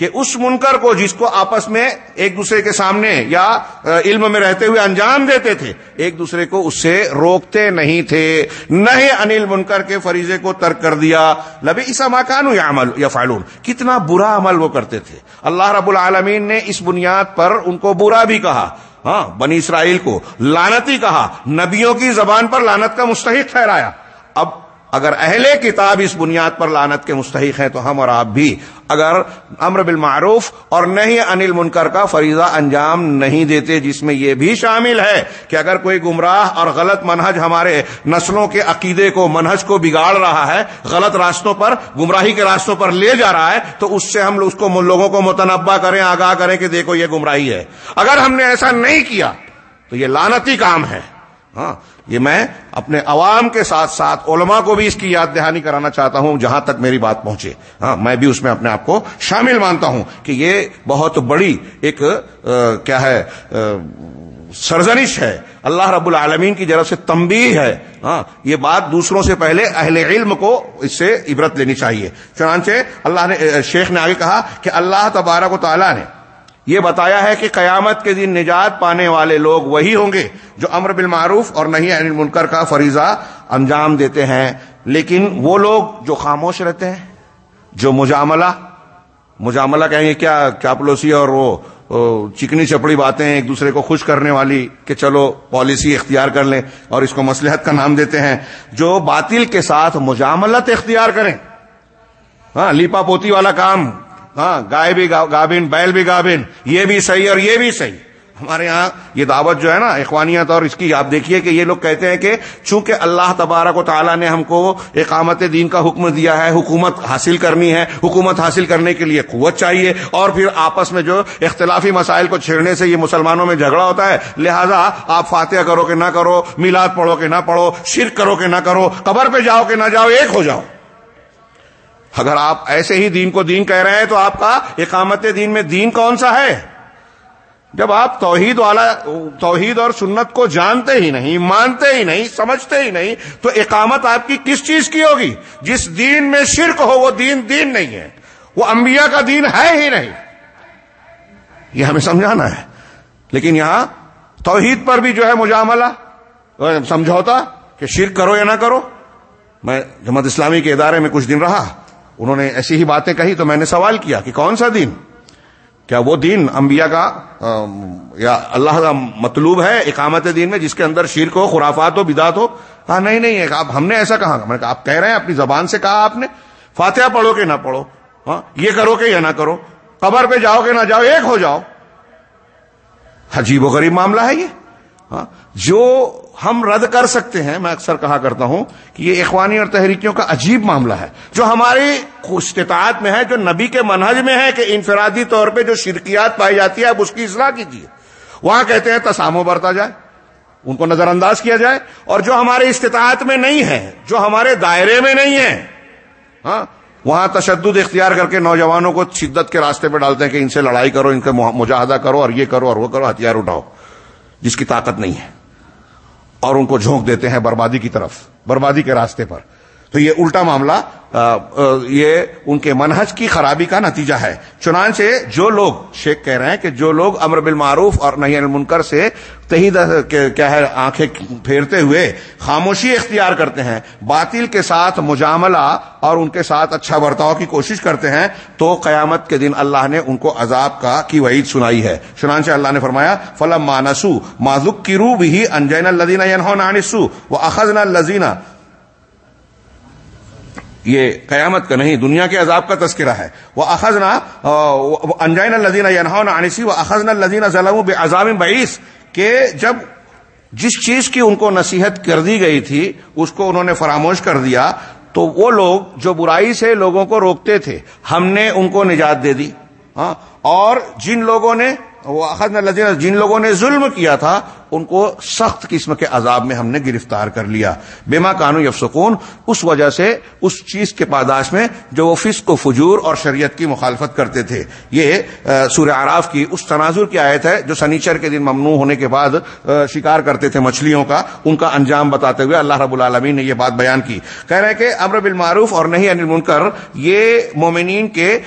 کہ اس منکر کو جس کو آپس میں ایک دوسرے کے سامنے یا علم میں رہتے ہوئے انجام دیتے تھے، ایک دوسرے کو اس سے روکتے نہیں تھے، نہ ہی انل منکر کے فریضے کو ترک کر دیا۔ لبی عیسا مکان یا عمل یا فائلون کتنا برا عمل وہ کرتے تھے۔ اللہ رب العالمین نے اس بنیاد پر ان کو برا بھی کہا۔ ہاں بنی اسرائیل کو لانتی کہا۔ نبیوں کی زبان پر لانت کا مستحق ٹھہرایا۔ اب اگر اہل کتاب اس بنیاد پر لانت کے مستحق ہیں تو ہم اور آپ بھی، اگر امر بالمعروف اور نہیں انل منکر کا فریضہ انجام نہیں دیتے، جس میں یہ بھی شامل ہے کہ اگر کوئی گمراہ اور غلط منہج ہمارے نسلوں کے عقیدے کو، منہج کو بگاڑ رہا ہے، غلط راستوں پر، گمراہی کے راستوں پر لے جا رہا ہے، تو اس سے ہم اس کو لوگوں کو متنبع کریں، آگاہ کریں کہ دیکھو یہ گمراہی ہے۔ اگر ہم نے ایسا نہیں کیا تو یہ لانتی کام ہے۔ ہاں یہ میں اپنے عوام کے ساتھ ساتھ علماء کو بھی اس کی یاد دہانی کرانا چاہتا ہوں، جہاں تک میری بات پہنچے۔ ہاں میں بھی اس میں اپنے آپ کو شامل مانتا ہوں کہ یہ بہت بڑی ایک کیا ہے سرزنش ہے۔ اللہ رب العالمین کی جرف سے تمبی ہے۔ ہاں یہ بات دوسروں سے پہلے اہل علم کو اس سے عبرت لینی چاہیے۔ چنانچہ اللہ نے شیخ نے آگے کہا کہ اللہ تبارک و تعالیٰ نے یہ بتایا ہے کہ قیامت کے دن نجات پانے والے لوگ وہی ہوں گے جو امر بالمعروف اور نہیں عین منکر کا فریضہ انجام دیتے ہیں۔ لیکن وہ لوگ جو خاموش رہتے ہیں، جو مجاملہ مجاملہ کہیں گے، کیا چاپلوسی اور وہ چکنی چپڑی باتیں ایک دوسرے کو خوش کرنے والی کہ چلو پالیسی اختیار کر لیں اور اس کو مسلحت کا نام دیتے ہیں جو باطل کے ساتھ مجاملت اختیار کریں۔ ہاں لیپا پوتی والا کام۔ ہاں گائے بھی گابن بیل بھی گابن یہ بھی صحیح اور یہ بھی صحیح۔ ہمارے یہاں یہ دعوت جو ہے نا، اخوانیت اور اس کی آپ دیکھیے کہ یہ لوگ کہتے ہیں کہ چونکہ اللہ تبارک و تعالیٰ نے ہم کو اقامت دین کا حکم دیا ہے، حکومت حاصل کرنی ہے، حکومت حاصل کرنے کے لیے قوت چاہیے اور پھر آپس میں جو اختلافی مسائل کو چھیڑنے سے یہ مسلمانوں میں جھگڑا ہوتا ہے، لہذا آپ فاتحہ کرو کہ نہ کرو، میلاد پڑھو کہ نہ پڑھو، شرک کرو کہ نہ کرو، قبر پہ جاؤ کہ نہ جاؤ، ایک ہو جاؤ۔ اگر آپ ایسے ہی دین کو دین کہہ رہے ہیں تو آپ کا اقامت دین میں دین کون سا ہے؟ جب آپ توحید والا، توحید اور سنت کو جانتے ہی نہیں، مانتے ہی نہیں، سمجھتے ہی نہیں، تو اقامت آپ کی کس چیز کی ہوگی؟ جس دین میں شرک ہو، وہ دین دین نہیں ہے۔ وہ انبیاء کا دین ہے ہی نہیں۔ یہ ہمیں سمجھانا ہے۔ لیکن یہاں توحید پر بھی جو ہے مجاملہ۔ سمجھوتا کہ شرک کرو یا نہ کرو۔ میں جماعت اسلامی کے ادارے میں کچھ دن رہا۔ انہوں نے ایسی ہی باتیں کہی تو میں نے سوال کیا کہ کون سا دین؟ کیا وہ دین انبیاء کا یا اللہ کا مطلوب ہے اقامت دین میں جس کے اندر شرک ہو، خرافات ہو بدات ہو؟ کہا، نہیں نہیں آپ، ہم نے ایسا کہا۔ میں نے کہا، آپ کہہ رہے ہیں، اپنی زبان سے کہا آپ نے۔ فاتحہ پڑھو کہ نہ پڑھو؟ ہاں یہ کرو کہ یا نہ کرو۔ قبر پہ جاؤ کہ نہ جاؤ، ایک ہو جاؤ۔ عجیب و غریب معاملہ ہے یہ۔ ہاں، جو ہم رد کر سکتے ہیں، میں اکثر کہا کرتا ہوں کہ یہ اخوانی اور تحریکیوں کا عجیب معاملہ ہے، جو ہماری استطاعت میں ہے، جو نبی کے منہج میں ہے کہ انفرادی طور پہ جو شرکیات پائی جاتی ہے، اب اس کی اصلاح کیجیے۔ وہاں کہتے ہیں تسامو برتا جائے، ان کو نظر انداز کیا جائے، اور جو ہمارے استطاعت میں نہیں ہے، جو ہمارے دائرے میں نہیں ہے ہاں وہاں تشدد اختیار کر کے نوجوانوں کو شدت کے راستے پہ ڈالتے ہیں کہ ان سے لڑائی کرو، ان کا مجاہدہ کرو، اور یہ کرو، اور وہ کرو، ہتھیار اٹھاؤ۔ جس کی طاقت نہیں ہے اور ان کو جھونک دیتے ہیں بربادی کی طرف، بربادی کے راستے پر۔ تو یہ الٹا معاملہ یہ ان کے منہج کی خرابی کا نتیجہ ہے۔ چنانچہ جو لوگ، شیخ کہہ رہے ہیں کہ جو لوگ امر بالمعروف اور نہیں المنکر سے تہی کیا ہے، آنکھیں پھیرتے ہوئے خاموشی اختیار کرتے ہیں، باطل کے ساتھ مجاملہ اور ان کے ساتھ اچھا برتاؤ کی کوشش کرتے ہیں، تو قیامت کے دن اللہ نے ان کو عذاب کا کی وعید سنائی ہے۔ چنانچہ اللہ نے فرمایا فلم مانسو مازک کی رو بھی انجین الدینسو وہ اخذ یہ قیامت کا نہیں، دنیا کے عذاب کا تذکرہ ہے۔ وہ اخذنا انجائن الدین انسی وہ اخذن الدین ضلع بے عذاب بعیس کہ جب جس چیز کی ان کو نصیحت کر دی گئی تھی، اس کو انہوں نے فراموش کر دیا، تو وہ لوگ جو برائی سے لوگوں کو روکتے تھے، ہم نے ان کو نجات دے دی۔ ہاں اور جن لوگوں نے وہ اخذ جن لوگوں نے ظلم کیا تھا ان کو سخت قسم کے عذاب میں ہم نے گرفتار کر لیا۔ بیما کانو یفسکون اس وجہ سے اس چیز کے پاداش میں جو وہ فسق و فجور اور شریعت کی مخالفت کرتے تھے۔ یہ سورہ آراف کی اس تناظر کی آیت ہے جو سنیچر کے دن ممنوع ہونے کے بعد شکار کرتے تھے مچھلیوں کا۔ ان کا انجام بتاتے ہوئے اللہ رب العالمین نے یہ بات بیان کی۔ کہہ رہے کہ امر بالمعروف اور نہیں انل منکر یہ مومنین کے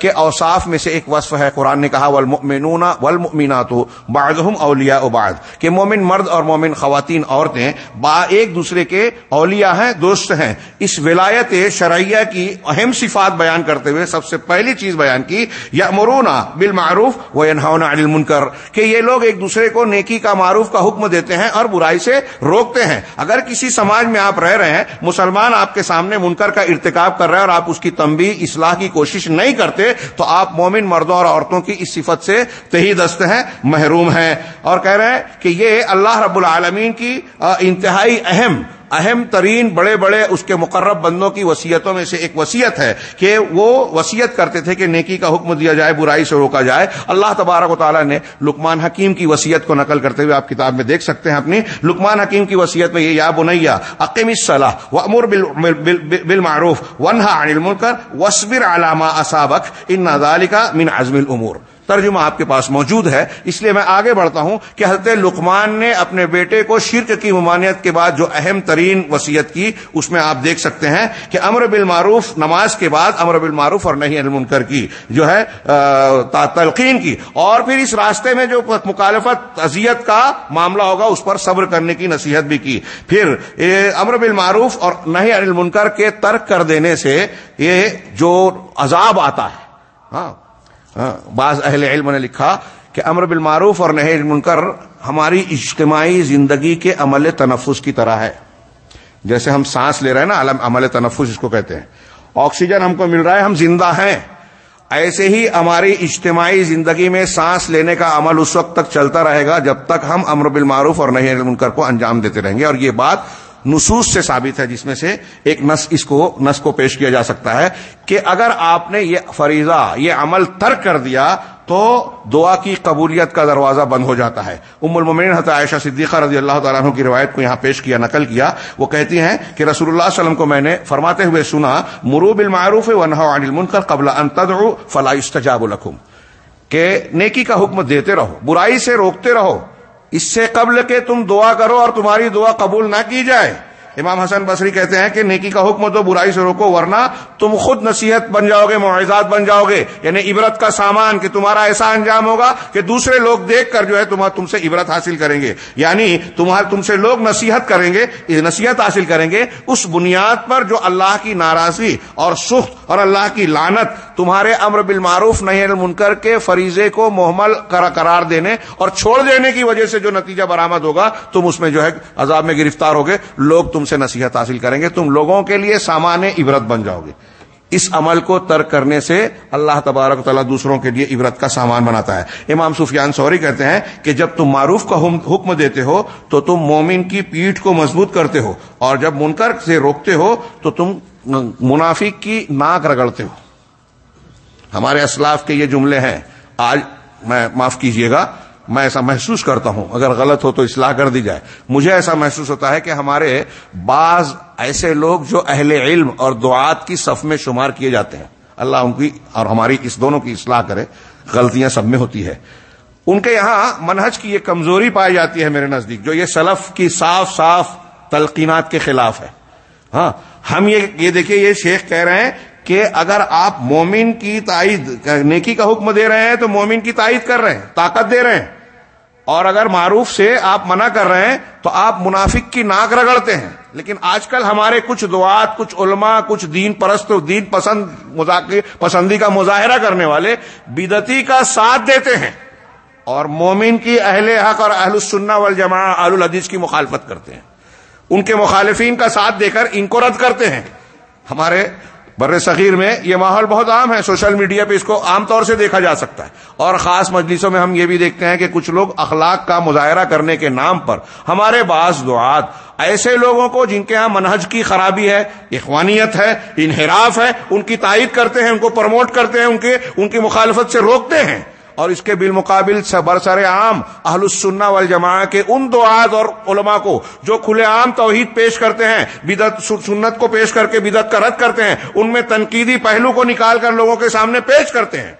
کے اوصاف میں سے ایک وصف ہے۔ قرآن نے کہا، والمؤمنون والمؤمنات، بعضهم اولیاء بعض۔ کہ مومن مرد اور مومن خواتین عورتیں با ایک دوسرے کے اولیاء ہیں، دوست ہیں۔ اس ولایت شرعیہ کی اہم صفات بیان کرتے ہوئے سب سے پہلی چیز بیان کی یا مرونا بالمعروف و ینہونا عن المنکر، کہ یہ لوگ ایک دوسرے کو نیکی کا معروف کا حکم دیتے ہیں اور برائی سے روکتے ہیں۔ اگر کسی سماج میں آپ رہ رہے ہیں، مسلمان آپ کے سامنے منکر کا ارتکاب کر رہے ہیں اور آپ اس کی تمبی اصلاح کی کوشش نہیں کرتے، تو آپ مومن مردوں اور عورتوں کی اس صفت سے تہی دست ہیں، محروم ہیں۔ اور کہہ رہے ہیں کہ یہ اللہ رب العالمین کی انتہائی اہم اہم ترین بڑے بڑے اس کے مقرب بندوں کی وسیعتوں میں سے ایک وسیعت ہے کہ وہ وسیعت کرتے تھے کہ نیکی کا حکم دیا جائے، برائی سے روکا جائے۔ اللہ تبارک و تعالیٰ نے لکمان حکیم کی وسیعت کو نقل کرتے ہوئے آپ کتاب میں دیکھ سکتے ہیں اپنی۔ لکمان حکیم کی وسیعت میں یہ، یا بنیا عقیم صلاح و امر بال معروف ونہا عن المنکر وصبر علامہ اصابک، ان نادال کا من عزم العمور ترجمہ آپ کے پاس موجود ہے۔ اس لیے میں آگے بڑھتا ہوں کہ حضرت لقمان نے اپنے بیٹے کو شرک کی ممانعت کے بعد جو اہم ترین وسیعت کی اس میں آپ دیکھ سکتے ہیں کہ امر بالمعروف نماز کے بعد امر بالمعروف اور نہیں المنکر کی جو ہے تلقین کی۔ اور پھر اس راستے میں جو مخالفت اذیت کا معاملہ ہوگا اس پر صبر کرنے کی نصیحت بھی کی۔ پھر امر بالمعروف اور نہیں المنکر کے ترک کر دینے سے یہ جو عذاب آتا ہے ہاں، ہاں، بعض اہل علم نے لکھا کہ امر بالمعروف اور نہ منکر ہماری اجتماعی زندگی کے عمل تنفس کی طرح ہے۔ جیسے ہم سانس لے رہے ہیں نا عمل تنفس اس کو کہتے ہیں۔ آکسیجن ہم کو مل رہا ہے، ہم زندہ ہیں۔ ایسے ہی ہماری اجتماعی زندگی میں سانس لینے کا عمل اس وقت تک چلتا رہے گا جب تک ہم امر بالمعروف اور نہیں منکر کو انجام دیتے رہیں گے۔ اور یہ بات نصوص سے ثابت ہے جس میں سے ایک نس اس کو نس کو پیش کیا جا سکتا ہے کہ اگر آپ نے یہ فریضہ، یہ عمل ترک کر دیا تو دعا کی قبولیت کا دروازہ بند ہو جاتا ہے۔ ام المومنین حضرت عائشہ صدیقہ رضی اللہ تعالیٰ عنہ کی روایت کو یہاں پیش کیا، نقل کیا۔ وہ کہتی ہیں کہ رسول اللہ علیہ وسلم کو میں نے فرماتے ہوئے سنا، مرو بالمعروف ونہا عن المنکر قبل ان تدعو فلا استجاب لکم۔ کہ نیکی کا حکم دیتے رہو، برائی سے روکتے رہو۔ اس سے قبل کہ تم دعا کرو اور تمہاری دعا قبول نہ کی جائے۔ امام حسن بصری کہتے ہیں کہ نیکی کا حکم تو برائی سے روکو، ورنہ تم خود نصیحت بن جاؤ گے معاوضات بن جاؤ گے۔ یعنی عبرت کا سامان کہ تمہارا ایسا انجام ہوگا کہ دوسرے لوگ دیکھ کر جو ہے تم سے عبرت حاصل کریں گے۔ یعنی تمہارے تم سے لوگ نصیحت کریں گے نصیحت حاصل کریں گے، اس بنیاد پر جو اللہ کی ناراضی اور سخت اور اللہ کی لانت تمہارے امر بالمعروف نہیں المنکر کے فریضے کو محمل قرار دینے اور چھوڑ دینے کی وجہ سے جو نتیجہ برآمد ہوگا، تم اس میں جو ہے عذاب میں گرفتار ہوگے۔ لوگ تم سے نصیحت حاصل کریں گے، تم لوگوں کے لیے سامان عبرت بن جاؤ گے۔ اس عمل کو ترک کرنے سے اللہ تبارک تعالیٰ دوسروں کے لیے عبرت کا سامان بناتا ہے۔ امام سفیان سوری کہتے ہیں کہ جب تم معروف کا حکم دیتے ہو، تو تم مومن کی پیٹھ کو مضبوط کرتے ہو، اور جب منکر سے روکتے ہو، تو تم منافق کی ناک رگڑتے ہو۔ ہمارے اسلاف کے یہ جملے ہیں۔ آج میں معاف کیجیے گا۔ میں ایسا محسوس کرتا ہوں۔ اگر غلط ہو تو اصلاح کر دی جائے۔ مجھے ایسا محسوس ہوتا ہے کہ ہمارے بعض ایسے لوگ جو اہل علم اور دعات کی صف میں شمار کیے جاتے ہیں۔ اللہ ان کی اور ہماری اس دونوں کی اصلاح کرے۔ غلطیاں سب میں ہوتی ہے۔ ان کے یہاں منہج کی یہ کمزوری پائی جاتی ہے میرے نزدیک، جو یہ سلف کی صاف صاف تلقینات کے خلاف ہے۔ ہاں ہم یہ یہ دیکھیے، یہ شیخ کہہ رہے ہیں کہ اگر آپ مومن کی تائید، نیکی کا حکم دے رہے ہیں تو مومن کی تائید کر رہے ہیں، طاقت دے رہے ہیں۔ اور اگر معروف سے آپ منع کر رہے ہیں تو آپ منافق کی ناک رگڑتے ہیں۔ لیکن آج کل ہمارے کچھ دعات، کچھ علماء، کچھ دین پرست، دین پسند پسندی کا مظاہرہ کرنے والے بدتی کا ساتھ دیتے ہیں۔ اور مومن کی اہل حق اور اہل السنہ والجماع اہل الحدیث کی مخالفت کرتے ہیں۔ ان کے مخالفین کا ساتھ دے کر ان کو رد کرتے ہیں۔ ہمارے بر صغیر میں یہ ماحول بہت عام ہے، سوشل میڈیا پہ اس کو عام طور سے دیکھا جا سکتا ہے۔ اور خاص مجلسوں میں ہم یہ بھی دیکھتے ہیں کہ کچھ لوگ اخلاق کا مظاہرہ کرنے کے نام پر ہمارے بعض دعات، ایسے لوگوں کو جن کے ہاں منہج کی خرابی ہے، اخوانیت ہے، انحراف ہے، ان کی تائید کرتے ہیں، ان کو پروموٹ کرتے ہیں، ان کے، ان کی مخالفت سے روکتے ہیں۔ اور اس کے بالمقابل برسر عام اہل السنہ والجماع کے ان دعات اور علماء کو جو کھلے عام توحید پیش کرتے ہیں بدت سنت کو پیش کر کے بدت کا رد کرتے ہیں، ان میں تنقیدی پہلو کو نکال کر لوگوں کے سامنے پیش کرتے ہیں۔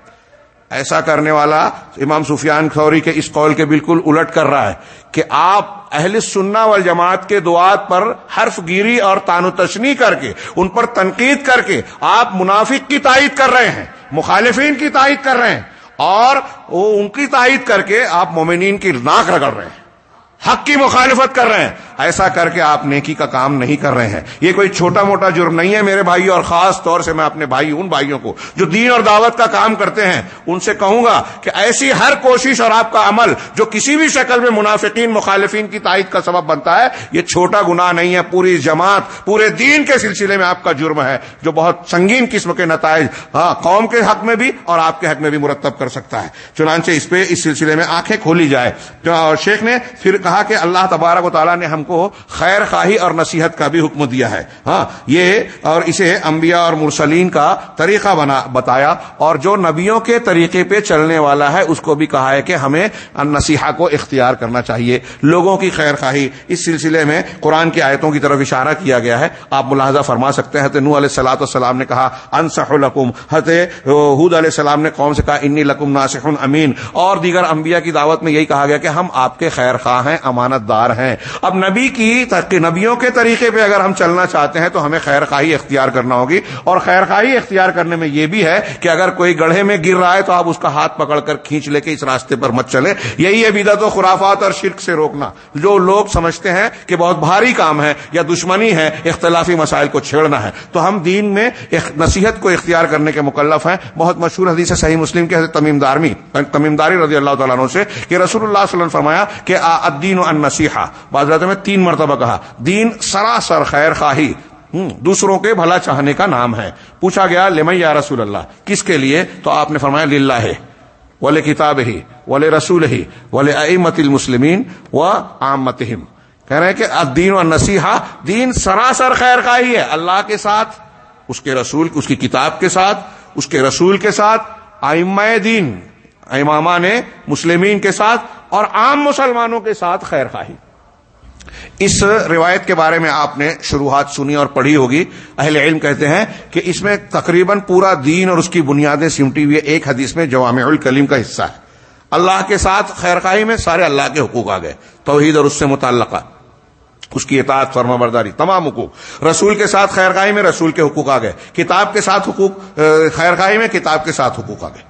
ایسا کرنے والا امام سفیان خوری کے اس قول کے بالکل الٹ کر رہا ہے کہ آپ اہل سننا وال جماعت کے دعات پر حرف گیری اور تان و تشنی کر کے، ان پر تنقید کر کے آپ منافق کی تائید کر رہے ہیں، مخالفین کی تائید کر رہے ہیں۔ اور وہ ان کی تائید کر کے آپ مومنین کی ناک رگڑ رہے ہیں۔ حق کی مخالفت کر رہے ہیں۔ ایسا کر کے آپ نیکی کا کام نہیں کر رہے ہیں۔ یہ کوئی چھوٹا موٹا جرم نہیں ہے میرے بھائی، اور خاص طور سے میں اپنے بھائی، ان بھائیوں کو جو دین اور دعوت کا کام کرتے ہیں، ان سے کہوں گا کہ ایسی ہر کوشش اور آپ کا عمل جو کسی بھی شکل میں منافقین، مخالفین کی تائید کا سبب بنتا ہے، یہ چھوٹا گناہ نہیں ہے۔ پوری جماعت، پورے دین کے سلسلے میں آپ کا جرم ہے، جو بہت سنگین قسم کے نتائج ہاں قوم کے حق میں بھی اور آپ کے حق میں بھی مرتب کر سکتا ہے۔ چنانچہ اس پہ، اس سلسلے میں آنکھیں کھولی جائے۔ اور شیخ نے پھر کہا کہ اللہ تبارک و تعالیٰ نے ہم کو خیر خواہی اور نصیحت کا بھی حکم دیا ہے۔ ہاں یہ اور اسے انبیاء اور مرسلین کا طریقہ بنا، بتایا اور جو نبیوں کے طریقے پہ چلنے والا ہے، اس کو بھی کہا ہے کہ ہمیں نصیحہ کو اختیار کرنا چاہیے۔ لوگوں کی خیر خواہی، اس سلسلے میں قرآن کی آیتوں کی طرف اشارہ کیا گیا ہے۔ آپ ملاحظہ فرما سکتے ہیں نو علیہ السلاۃ السلام نے کہا، انصح القم حت حود علیہ السلام نے قوم سے کہا، انی لکم ناصح امین۔ اور دیگر انبیاء کی دعوت میں یہی کہا گیا کہ ہم آپ کے خیر خواہ ہیں۔ ہیں امانت دار ہیں۔ اب نبی کی نبیوں کے طریقے پہ اگر ہم چلنا چاہتے ہیں تو ہمیں خیر خواہی اختیار کرنا ہوگی۔ اور خیر خواہی اختیار کرنے میں یہ بھی ہے کہ اگر کوئی گڑھے میں گر رہا ہے تو آپ اس کا ہاتھ پکڑ کر کھینچ لے کے اس راستے پر مت چلے یہی ہے بدعت و خرافات اور شرک سے روکنا۔ جو لوگ سمجھتے ہیں کہ بہت بھاری کام ہے یا دشمنی ہے، اختلافی مسائل کو چھیڑنا ہے۔ تو ہم دین میں نصیحت کو اختیار کرنے کے مکلف ہیں۔ بہت مشہور حدیث ہے صحیح مسلم کے حضرت تمیم دارمی تمیم داری رضی اللہ تعالیٰ عنہ سے کہ رسول اللہ صلی اللہ علیہ وسلم فرمایا کہ الدین و ان نصیحہ بعض میں تین مرتبہ کہا، دین سراسر خیر خواہی۔ دوسروں کے بھلا چاہنے کا نام ہے۔ پوچھا گیا لم یا رسول اللہ؟ کس کے لیے؟ تو آپ نے فرمایا، للہ۔ ہے ول کتاب ہی ول رسول ہی ول امت المسلمین و عامت کہہ رہے ہیں کہ دین و نصیحہ دین سراسر خیر خواہی ہے۔ اللہ کے ساتھ، اس کے رسول، اس کی کتاب کے ساتھ، اس کے رسول کے ساتھ آئمہ دین امامہ نے مسلمین کے ساتھ اور عام مسلمانوں کے ساتھ خیر خواہی۔ اس روایت کے بارے میں آپ نے شروعات سنی اور پڑھی ہوگی۔ اہل علم کہتے ہیں کہ اس میں تقریباً پورا دین اور اس کی بنیادیں سمٹی ہوئی ایک حدیث میں جوام الکلیم کا حصہ ہے۔ اللہ کے ساتھ خیر خائی میں سارے اللہ کے حقوق آ گئے، توحید اور اس سے متعلقہ۔ اس کی اطاعت فرما برداری تمام حقوق۔ رسول کے ساتھ خیر خائی میں رسول کے حقوق آ گئے۔ کتاب کے ساتھ حقوق، خیر خائی میں کتاب کے ساتھ حقوق آ گئے۔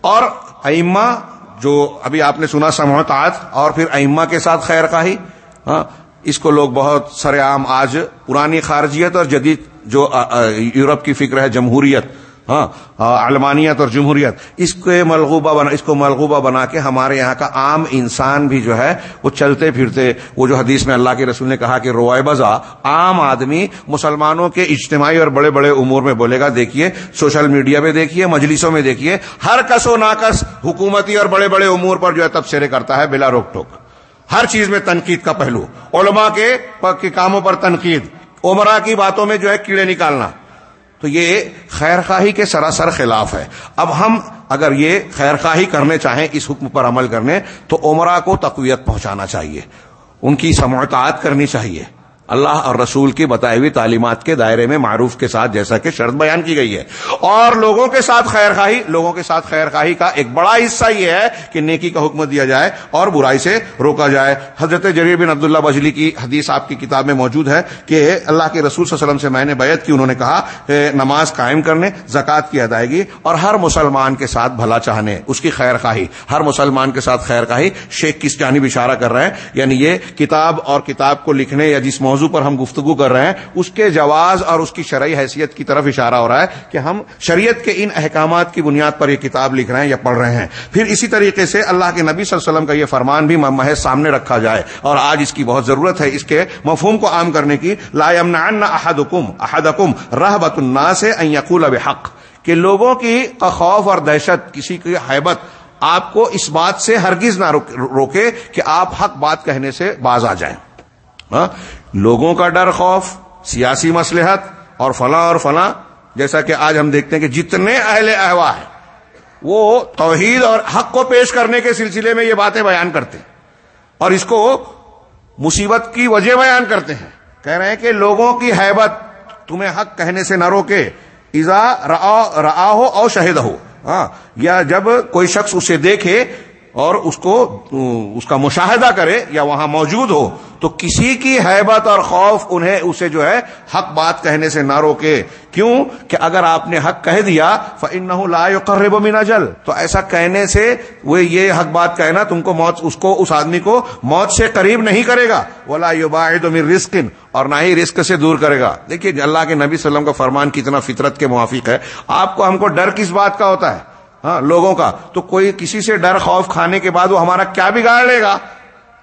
اور ائمہ جو ابھی آپ نے سنا سموتاط اور پھر ائمہ کے ساتھ خیر خواہی ہاں اس کو لوگ بہت سر عام آج پرانی خارجیت اور جدید جو یورپ کی فکر ہے، جمہوریت ہاں علمانیت اور جمہوریت۔ اس کو ملغوبہ بنا، اس کو ملغوبہ بنا کے ہمارے یہاں کا عام انسان بھی جو ہے، وہ چلتے پھرتے، وہ جو حدیث میں اللہ کے رسول نے کہا کہ روائے بزا، عام آدمی مسلمانوں کے اجتماعی اور بڑے بڑے امور میں بولے گا، دیکھیے، سوشل میڈیا پہ دیکھیے، مجلسوں میں دیکھیے، ہر کس و ناکس حکومتی اور بڑے بڑے امور پر جو ہے تبصرے کرتا ہے بلا روک ٹوک۔ ہر چیز میں تنقید کا پہلو۔ علماء کے کاموں پر تنقید۔ عمرا کی باتوں میں جو ہے کیڑے نکالنا۔ تو یہ خیر خواہی کے سراسر خلاف ہے۔ اب ہم اگر یہ خیر خواہی کرنے چاہیں، اس حکم پر عمل کرنے، تو عمرا کو تقویت پہنچانا چاہیے۔ ان کی سمعتات کرنی چاہیے۔ اللہ اور رسول کی بتائی ہوئی تعلیمات کے دائرے میں معروف کے ساتھ، جیسا کہ شرط بیان کی گئی ہے۔ اور لوگوں کے ساتھ خیر خواہی لوگوں کے ساتھ خیر خواہی کا ایک بڑا حصہ یہ ہے کہ نیکی کا حکم دیا جائے اور برائی سے روکا جائے۔ حضرت جریر بن عبداللہ بجلی کی حدیث آپ کی کتاب میں موجود ہے کہ اللہ کے رسول صلی اللہ علیہ وسلم سے میں نے بیعت کی، انہوں نے کہا کہ نماز قائم کرنے، زکوٰۃ کی ادائیگی اور ہر مسلمان کے ساتھ بھلا چاہنے، اس کی خیر خواہی ہر مسلمان کے ساتھ خیر خواہی شیخ کس جانب اشارہ کر رہے ہیں؟ یعنی یہ کتاب اور کتاب کو لکھنے یا جس موضوع موضوع پر ہم گفتگو کر رہے ہیں۔ اس کے جواز اور اس کی شرعی حیثیت کی طرف اشارہ ہو رہا ہے کہ ہم شریعت کے ان احکامات کی بنیاد پر یہ کتاب لکھ رہے ہیں یا پڑھ رہے ہیں۔ پھر اسی طریقے سے اللہ کے نبی صلی اللہ علیہ وسلم کا یہ فرمان بھی محض سامنے رکھا جائے۔ اور آج اس کی بہت ضرورت ہے اس کے مفہوم کو عام کرنے کی۔ لا يمنعن احدکم احدکم رہبت الناس ان یقول بحق۔ کہ لوگوں کی خوف اور دہشت، کسی کی حیبت آپ کو اس بات سے ہرگز نہ روکے کہ آپ حق بات کہنے سے باز آ جائیں۔ ہاں؟ لوگوں کا ڈر خوف، سیاسی مسلحت اور فلاں اور فلاں، جیسا کہ آج ہم دیکھتے ہیں کہ جتنے اہل احوا ہیں، وہ توحید اور حق کو پیش کرنے کے سلسلے میں یہ باتیں بیان کرتے ہیں۔ اور اس کو مصیبت کی وجہ بیان کرتے ہیں۔ کہہ رہے ہیں کہ لوگوں کی حیبت، تمہیں حق کہنے سے نہ روکے ایزا را ہو اور شہید ہو ہاں یا جب کوئی شخص اسے دیکھے اور اس کو، اس کا مشاہدہ کرے یا وہاں موجود ہو، تو کسی کی حیبت اور خوف انہیں اسے جو ہے حق بات کہنے سے نہ روکے۔ کیوں؟ کہ اگر آپ نے حق کہہ دیا فن لا قرب مینا جل تو ایسا کہنے سے وہ یہ حق بات کہنا تم کو موت، اس کو، اس آدمی کو موت سے قریب نہیں کرے گا۔ ولا یوباعد من رسکن اور نہ ہی رسک سے دور کرے گا۔ دیکھیے، اللہ کے نبی صلی اللہ علیہ وسلم کا فرمان کتنا فطرت کے موافق ہے۔ آپ کو، ہم کو ڈر کس بات کا ہوتا ہے؟ ہاں لوگوں کا۔ تو کوئی کسی سے ڈر، خوف کھانے کے بعد وہ ہمارا کیا بگاڑ لے گا؟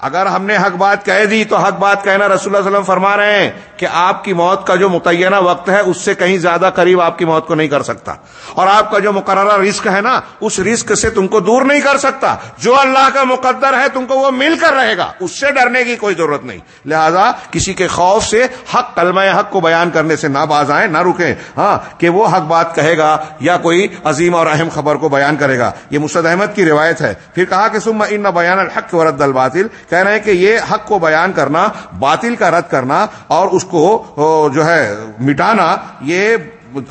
اگر ہم نے حق بات کہہ دی تو حق بات کہنا رسول اللہ علیہ وسلم فرما رہے ہیں کہ آپ کی موت کا جو متعینہ وقت ہے، اس سے کہیں زیادہ قریب آپ کی موت کو نہیں کر سکتا۔ اور آپ کا جو مقررہ رسک ہے نا، اس رسک سے تم کو دور نہیں کر سکتا۔ جو اللہ کا مقدر ہے، تم کو وہ مل کر رہے گا۔ اس سے ڈرنے کی کوئی ضرورت نہیں۔ لہذا کسی کے خوف سے حق، کلمہ حق کو بیان کرنے سے نہ باز آئیں، نہ رکیں۔ ہاں کہ وہ حق بات کہے گا یا کوئی عظیم اور اہم خبر کو بیان کرے گا۔ یہ مسد احمد کی روایت ہے۔ پھر کہا کہ سم ان بیان الحق ورد الباطل کہہ رہے ہیں کہ یہ حق کو بیان کرنا، باطل کا رد کرنا اور اس کو جو ہے، مٹانا، یہ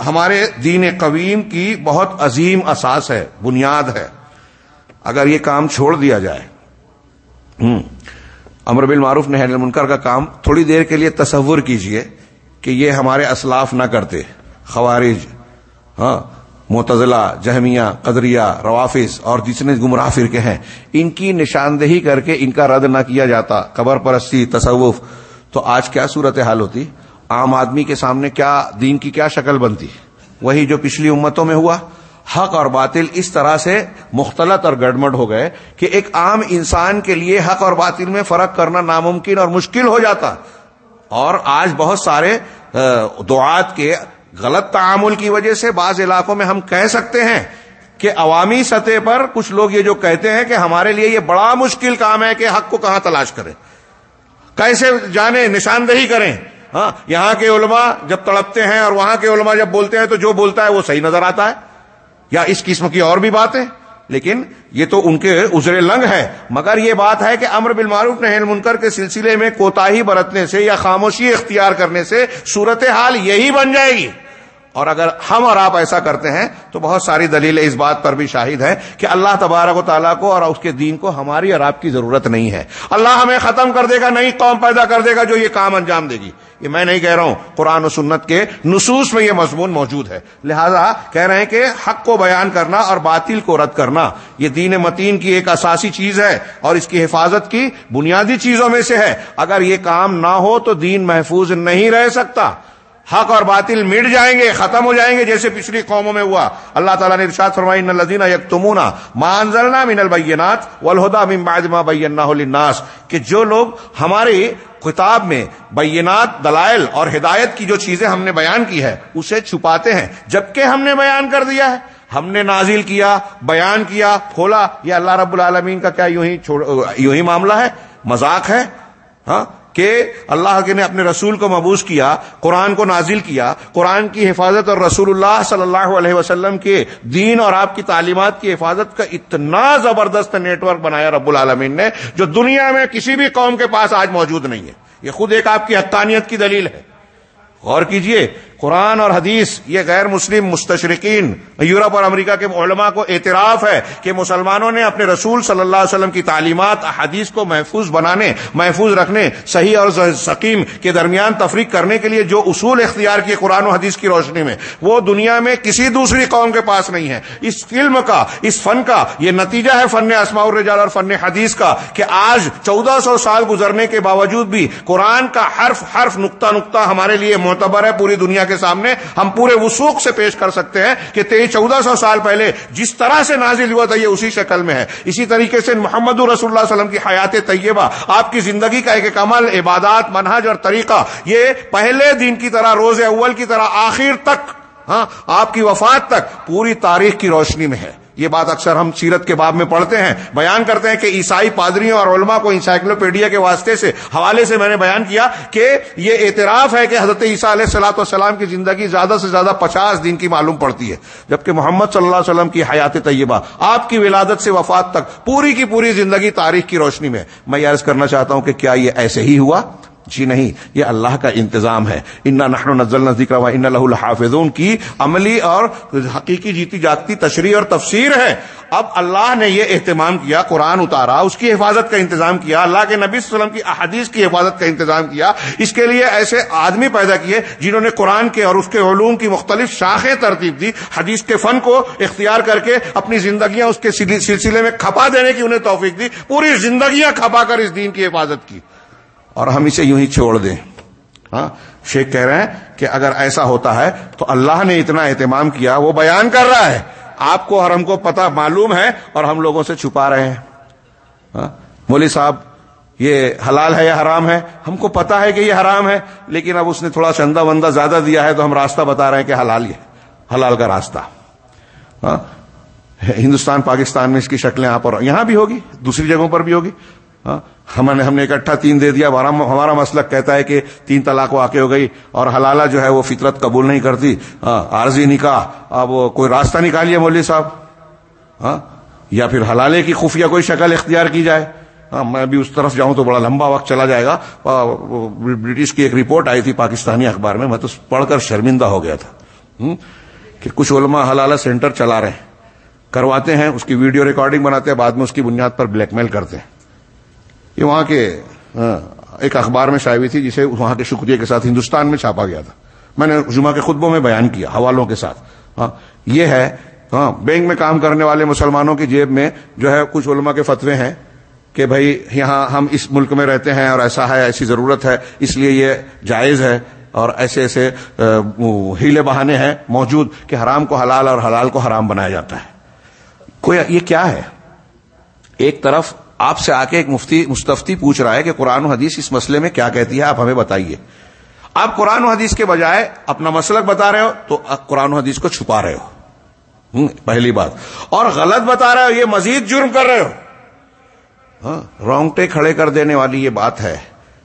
ہمارے دین قویم کی بہت عظیم اساس ہے، بنیاد ہے۔ اگر یہ کام چھوڑ دیا جائے۔ امر بالمعروف نہل منکر کا کام تھوڑی دیر کے لیے تصور کیجیے کہ یہ ہمارے اسلاف نہ کرتے، خوارج۔ ہاں متضلہ جہمیہ، قدریہ، روافظ اور جتنے گمراہ فرقے ہیں، ان کی نشاندہی کر کے ان کا رد نہ کیا جاتا، قبر پرستی، تصوف۔ تو آج کیا صورت حال ہوتی؟ عام آدمی کے سامنے کیا دین کی کیا شکل بنتی؟ وہی جو پچھلی امتوں میں ہوا۔ حق اور باطل اس طرح سے مختلط اور گڑمڑ ہو گئے کہ ایک عام انسان کے لیے حق اور باطل میں فرق کرنا ناممکن اور مشکل ہو جاتا۔ اور آج بہت سارے دعات کے غلط تعامل کی وجہ سے بعض علاقوں میں ہم کہہ سکتے ہیں کہ عوامی سطح پر کچھ لوگ یہ جو کہتے ہیں کہ ہمارے لیے یہ بڑا مشکل کام ہے کہ حق کو کہاں تلاش کریں۔ کیسے جانے، نشاندہی کریں۔ ہاں یہاں کے علماء جب تڑپتے ہیں اور وہاں کے علماء جب بولتے ہیں تو جو بولتا ہے وہ صحیح نظر آتا ہے۔ یا اس قسم کی اور بھی باتیں۔ لیکن یہ تو ان کے ازرے لنگ ہے۔ مگر یہ بات ہے کہ امر بالمعروف نہل منکر کے سلسلے میں کوتاہی برتنے سے یا خاموشی اختیار کرنے سے صورتحال یہی بن جائے گی۔ اور اگر ہم اور آپ ایسا کرتے ہیں تو بہت ساری دلیلیں اس بات پر بھی شاہد ہیں کہ اللہ تبارک و تعالیٰ کو اور اس کے دین کو ہماری اور آپ کی ضرورت نہیں ہے۔ اللہ ہمیں ختم کر دے گا، نئی قوم پیدا کر دے گا جو یہ کام انجام دے گی۔ یہ میں نہیں کہہ رہا ہوں، قرآن و سنت کے نصوص میں یہ مضمون موجود ہے۔ لہذا کہہ رہے ہیں کہ حق کو بیان کرنا اور باطل کو رد کرنا، یہ دین متین کی ایک اساسی چیز ہے اور اس کی حفاظت کی بنیادی چیزوں میں سے ہے۔ اگر یہ کام نہ ہو تو دین محفوظ نہیں رہ سکتا۔ حق اور باطل مٹ جائیں گے، ختم ہو جائیں گے، جیسے پچھلی قوموں میں ہوا۔ اللہ تعالیٰ نے ارشاد فرمائی، ان الذین یکتمون ما انزلنا من البینات والہدى من بعد ما بیناه للناس کہ جو لوگ ہماری کتاب میں بینات، دلائل اور ہدایت کی جو چیزیں ہم نے بیان کی ہے، اسے چھپاتے ہیں۔ جبکہ ہم نے بیان کر دیا ہے۔ ہم نے نازل کیا، بیان کیا، کھولا۔ یہ اللہ رب العالمین کا کیا یوں ہی یوں ہی معاملہ ہے؟ مذاق ہے؟ ہاں؟ کہ اللہ کے نے اپنے رسول کو مبوس کیا، قرآن کو نازل کیا، قرآن کی حفاظت اور رسول اللہ صلی اللہ علیہ وسلم کے دین اور آپ کی تعلیمات کی حفاظت کا اتنا زبردست نیٹ ورک بنایا رب العالمین نے جو دنیا میں کسی بھی قوم کے پاس آج موجود نہیں ہے۔ یہ خود ایک آپ کی حقانیت کی دلیل ہے۔ غور کیجیے قرآن اور حدیث، یہ غیر مسلم مستشرقین، یورپ اور امریکہ کے علماء کو اعتراف ہے کہ مسلمانوں نے اپنے رسول صلی اللہ علیہ وسلم کی تعلیمات حدیث کو محفوظ بنانے، محفوظ رکھنے، صحیح اور سکیم کے درمیان تفریق کرنے کے لیے جو اصول اختیار کیے قرآن و حدیث کی روشنی میں، وہ دنیا میں کسی دوسری قوم کے پاس نہیں ہے۔ اس فلم کا، اس فن کا، یہ نتیجہ ہے فن اسماء الرجال اور فن حدیث کا کہ آج چودہ سو سال گزرنے کے باوجود بھی قرآن کا حرف حرف نقطہ نقطہ ہمارے لیے معتبر ہے، پوری دنیا کے سامنے ہم پورے وسوخ سے پیش کر سکتے ہیں کہ تیئیس چودہ سو سال پہلے جس طرح سے نازل ہوا تھا، یہ اسی شکل میں ہے۔ اسی طریقے سے محمد رسول اللہ علیہ وسلم کی حیات طیبہ، آپ کی زندگی کا ایک عمل، عبادات، منہج اور طریقہ، یہ پہلے دن کی طرح، روز اول کی طرح، آخر تک ہاں آپ کی وفات تک، پوری تاریخ کی روشنی میں ہے۔ یہ بات اکثر ہم سیرت کے باب میں پڑھتے ہیں، بیان کرتے ہیں کہ عیسائی پادریوں اور علماء کو انسائکلوپیڈیا کے واسطے سے، حوالے سے میں نے بیان کیا کہ یہ اعتراف ہے کہ حضرت عیسیٰ علیہ السلاۃ والسلام کی زندگی زیادہ سے زیادہ پچاس دن کی معلوم پڑتی ہے، جبکہ محمد صلی اللہ علیہ وسلم کی حیات طیبہ، آپ کی ولادت سے وفات تک، پوری کی پوری زندگی تاریخ کی روشنی میں۔ میں یہ عرض کرنا چاہتا ہوں کہ کیا یہ ایسے ہی ہوا؟ جی نہیں، یہ اللہ کا انتظام ہے۔ انا نحن نزل ذکر و ان لہ الحافظون کی عملی اور حقیقی جیتی جاگتی تشریح اور تفسیر ہے۔ اب اللہ نے یہ اہتمام کیا، قرآن اتارا، اس کی حفاظت کا انتظام کیا، اللہ کے نبی صلی اللہ علیہ وسلم کی احادیث کی حفاظت کا انتظام کیا۔ اس کے لیے ایسے آدمی پیدا کیے جنہوں نے قرآن کے اور اس کے علوم کی مختلف شاخیں ترتیب دی، حدیث کے فن کو اختیار کر کے اپنی زندگیاں اس کے سلسلے میں کھپا دینے کی انہیں توفیق دی، پوری زندگیاں کھپا کر اس دین کی حفاظت کی۔ اور ہم اسے یوں ہی چھوڑ دیں۔ ہاں شیخ کہہ رہے ہیں کہ اگر ایسا ہوتا ہے تو اللہ نے اتنا اہتمام کیا، وہ بیان کر رہا ہے۔ آپ کو اور ہم کو پتا معلوم ہے اور ہم لوگوں سے چھپا رہے ہیں۔ ہاں؟ مولی صاحب، یہ حلال ہے یا حرام ہے؟ ہم کو پتا ہے کہ یہ حرام ہے، لیکن اب اس نے تھوڑا چندہ وندہ زیادہ دیا ہے تو ہم راستہ بتا رہے ہیں کہ حلال یہ حلال کا راستہ۔ ہاں؟ ہندوستان، پاکستان میں اس کی شکلیں آپ اور یہاں بھی ہوگی، دوسری جگہوں پر بھی ہوگی۔ ہاں؟ ہم نے ہم نے اکٹھا تین دے دیا، ہمارا مسلک کہتا ہے کہ تین طلاق واقع ہو گئی اور حلالہ جو ہے وہ فطرت قبول نہیں کرتی۔ ہاں، عارضی نکاح، اب کوئی راستہ نکالیے مولوی صاحب؟ ہاں؟ یا پھر حلالے کی خفیہ کوئی شکل اختیار کی جائے؟ ہاں، میں بھی اس طرف جاؤں تو بڑا لمبا وقت چلا جائے گا۔ برٹش کی ایک رپورٹ آئی تھی پاکستانی اخبار میں میں تو پڑھ کر شرمندہ ہو گیا تھا۔ کہ کچھ علماء حلالہ سینٹر چلا رہے ہیں، کرواتے ہیں، اس کی ویڈیو ریکارڈنگ بناتے ہیں، بعد میں اس کی بنیاد پر بلیک میل کرتے ہیں۔ یہ وہاں کے ایک اخبار میں شائع ہوئی تھی جسے وہاں کے شکریہ کے ساتھ ہندوستان میں چھاپا گیا تھا۔ میں نے جمعہ کے خطبوں میں بیان کیا حوالوں کے ساتھ۔ ہاں یہ ہے ہاں بینک میں کام کرنے والے مسلمانوں کی جیب میں جو ہے کچھ علماء کے فتوے ہیں کہ بھائی یہاں ہم اس ملک میں رہتے ہیں اور ایسا ہے، ایسی ضرورت ہے، اس لیے یہ جائز ہے اور ایسے ایسے ہیلے بہانے ہیں موجود کہ حرام کو حلال اور حلال کو حرام بنایا جاتا ہے۔ کوئی، یہ کیا ہے؟ ایک طرف آپ سے آ کے ایک مفتی مستفتی پوچھ رہا ہے کہ قرآن و حدیث اس مسئلے میں کیا کہتی ہے، آپ ہمیں بتائیے۔ آپ قرآن و حدیث کے بجائے اپنا مسلک بتا رہے ہو تو قرآن و حدیث کو چھپا رہے ہو۔ پہلی بات۔ اور غلط بتا رہے ہو، یہ مزید جرم کر رہے ہو۔ ہاں رونگٹے کھڑے کر دینے والی یہ بات ہے۔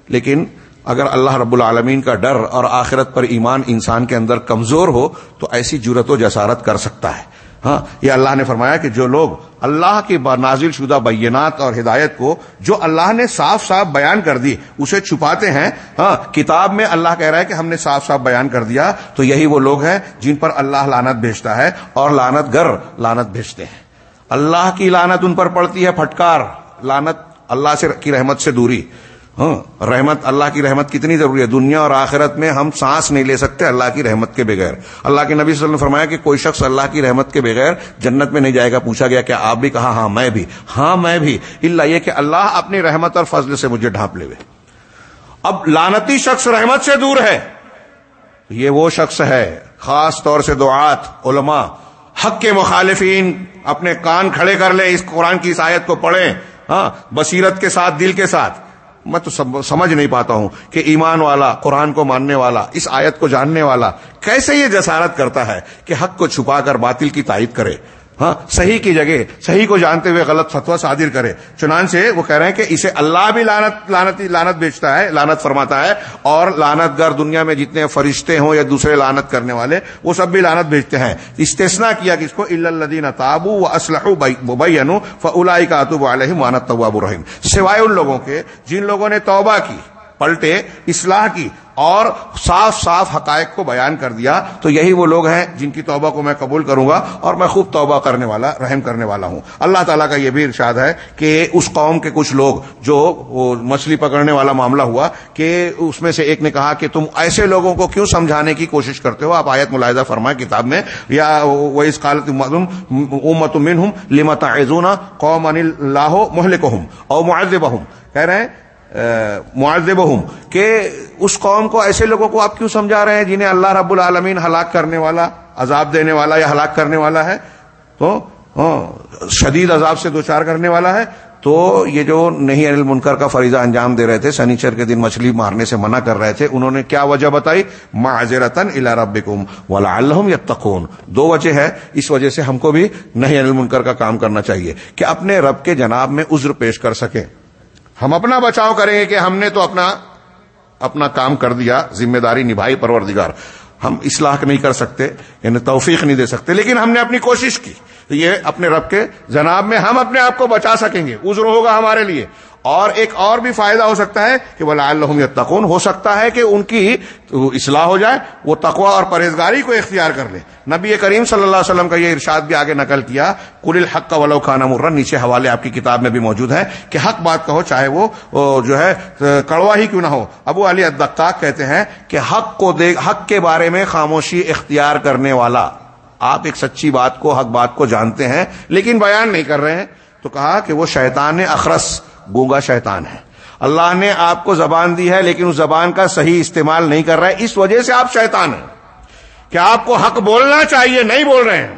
لیکن اگر اللہ رب العالمین کا ڈر اور آخرت پر ایمان انسان کے اندر کمزور ہو، تو ایسی جرت و جسارت کر سکتا ہے۔ ہاں یہ اللہ نے فرمایا کہ جو لوگ اللہ کی نازل شدہ بینات اور ہدایت کو جو اللہ نے صاف صاف بیان کر دی، اسے چھپاتے ہیں۔ ہاں کتاب میں اللہ کہہ رہا ہے کہ ہم نے صاف صاف بیان کر دیا، تو یہی وہ لوگ ہیں جن پر اللہ لانت بھیجتا ہے اور لانت گر لانت بھیجتے ہیں۔ اللہ کی لانت ان پر پڑتی ہے، پھٹکار۔ لانت اللہ سے کی رحمت سے دوری۔ ہاں رحمت اللہ کی رحمت کتنی ضروری ہے؟ دنیا اور آخرت میں ہم سانس نہیں لے سکتے اللہ کی رحمت کے بغیر۔ اللہ کے نبی صلی اللہ علیہ وسلم نے فرمایا کہ کوئی شخص اللہ کی رحمت کے بغیر جنت میں نہیں جائے گا۔ پوچھا گیا کہ آپ بھی کہا ہاں میں بھی۔ ہاں میں بھی۔ اللہ یہ کہ اللہ اپنی رحمت اور فضل سے مجھے ڈھانپ لے اب لانتی شخص رحمت سے دور ہے۔ یہ وہ شخص ہے، خاص طور سے دعات، علماء، حق کے مخالفین اپنے کان کھڑے کر لیں، اس قرآن کی آیت کو پڑھیں۔ ہاں بصیرت کے ساتھ، دل کے ساتھ۔ میں تو سمجھ نہیں پاتا ہوں کہ ایمان والا، قرآن کو ماننے والا، اس آیت کو جاننے والا کیسے یہ جسارت کرتا ہے کہ حق کو چھپا کر باطل کی تائید کرے؟ ہاں صحیح کی جگہ، صحیح کو جانتے ہوئے غلط فتوا صادر کرے۔ چنانچہ وہ کہہ رہے ہیں کہ اسے اللہ بھی لانت لانت لانت بیچتا ہے لانت فرماتا ہے، اور لانت گر دنیا میں جتنے فرشتے ہوں یا دوسرے لانت کرنے والے، وہ سب بھی لانت بیچتے ہیں۔ استثنا کیا کس کو؟ الدین تابو و اسلح بینو فلائی کا علیہ مانت طواب الرحیم۔ سوائے ان لوگوں کے جن لوگوں نے توبہ کی۔ پلٹے، اصلاح کی اور صاف صاف حقائق کو بیان کر دیا۔ تو یہی وہ لوگ ہیں جن کی توبہ کو میں قبول کروں گا اور میں خوب توبہ کرنے والا، رحم کرنے والا ہوں۔ اللہ تعالیٰ کا یہ بھی ارشاد ہے کہ اس قوم کے کچھ لوگ جو مچھلی پکڑنے والا معاملہ ہوا کہ اس میں سے ایک نے کہا کہ تم ایسے لوگوں کو کیوں سمجھانے کی کوشش کرتے ہو؟ آپ آیت ملاحظہ فرمائے کتاب میں، یا وہ اس قالت امت من ہوں لمت قوم ان اللہ محلک ہوں اور معذب ہوں کہہ رہے ہیں معذب کہ اس قوم کو ایسے لوگوں کو آپ کیوں سمجھا رہے ہیں جنہیں اللہ رب العالمین ہلاک کرنے والا، عذاب دینے والا یا ہلاک کرنے والا ہے؟ تو ہاں، شدید عذاب سے دوچار کرنے والا ہے۔ تو یہ جو نہیں انل منکر کا فریضہ انجام دے رہے تھے، سنیچر کے دن مچھلی مارنے سے منع کر رہے تھے، انہوں نے کیا وجہ بتائی؟ معذرتن الا ربکم ولا اللہ یتقون۔ دو وجہ ہے، اس وجہ سے ہم کو بھی نہیں انل منکر کا کام کرنا چاہیے، کہ اپنے رب کے جناب میں عذر پیش کر سکیں۔ ہم اپنا بچاؤ کریں گے کہ ہم نے تو اپنا اپنا کام کر دیا، ذمہ داری نبھائی پروردگار۔ ہم اصلاح نہیں کر سکتے یعنی توفیق نہیں دے سکتے، لیکن ہم نے اپنی کوشش کی۔ یہ اپنے رب کے جناب میں ہم اپنے آپ کو بچا سکیں گے۔ عذر ہوگا ہمارے لیے۔ اور ایک اور بھی فائدہ ہو سکتا ہے کہ ولا اللہ تقون ہو سکتا ہے کہ ان کی اصلاح ہو جائے، وہ تقوا اور پرہیزگاری کو اختیار کر لے۔ نبی کریم صلی اللہ علیہ وسلم کا یہ ارشاد بھی آگے نقل کیا کل الحق کا ولو خانہ مرن نیچے حوالے آپ کی کتاب میں بھی موجود ہے کہ حق بات کہو، چاہے وہ جو ہے، کڑوا ہی کیوں نہ ہو۔ ابو علی ادقاق کہتے ہیں کہ حق کو دیکھ حق کے بارے میں خاموشی اختیار کرنے والا۔ آپ ایک سچی بات کو، حق بات کو جانتے ہیں، لیکن بیان نہیں کر رہے ہیں۔ تو کہا کہ وہ شیطان اخرس گونگا شیطان ہے۔ اللہ نے آپ کو زبان دی ہے لیکن اس زبان کا صحیح استعمال نہیں کر رہا ہے۔ اس وجہ سے آپ شیطان ہیں۔ کہ آپ کو حق بولنا چاہیے؟ نہیں بول رہے ہیں۔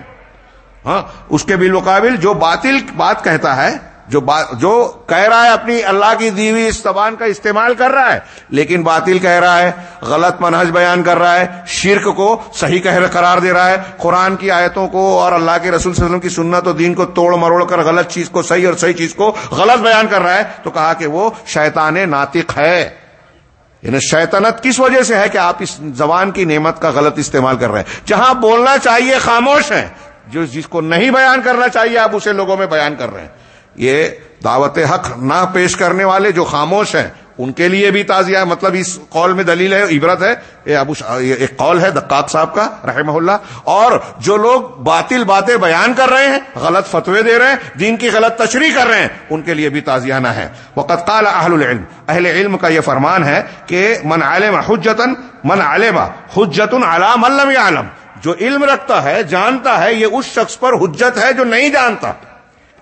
ہاں اس کے بالمقابل جو باطل بات کہتا ہے جو جو کہہ رہا ہے اپنی اللہ کی دیوی اس زبان کا استعمال کر رہا ہے، لیکن باطل کہہ رہا ہے، غلط منہج بیان کر رہا ہے، شرک کو صحیح کہہ قرار دے رہا ہے، قرآن کی آیتوں کو اور اللہ کے رسول صلی اللہ علیہ وسلم کی سنت و دین کو توڑ مروڑ کر غلط چیز کو صحیح اور صحیح چیز کو غلط بیان کر رہا ہے، تو کہا کہ وہ شیطان ناطق ہے۔ یعنی شیطنت کس وجہ سے ہے کہ آپ اس زبان کی نعمت کا غلط استعمال کر رہے ہیں؟ جہاں بولنا چاہیے خاموش ہیں، جو جس کو نہیں بیان کرنا چاہیے، آپ اسے لوگوں میں بیان کر رہے ہیں۔ یہ دعوت حق نہ پیش کرنے والے جو خاموش ہیں، ان کے لیے بھی تازیہ مطلب اس قول میں دلیل ہے، عبرت ہے۔ یہ ابو ایک قول ہے، دقاق صاحب کا، رحمہ اللہ۔ اور جو لوگ باطل باتیں بیان کر رہے ہیں، غلط فتوے دے رہے ہیں، دین کی غلط تشریح کر رہے ہیں، ان کے لیے بھی تازیانہ ہے۔ وقت قال اہل العلم، اہل علم کا یہ فرمان ہے کہ من علم حجتن من علم حجتن علام علم عالم جو علم رکھتا ہے، جانتا ہے، یہ اس شخص پر حجت ہے جو نہیں جانتا۔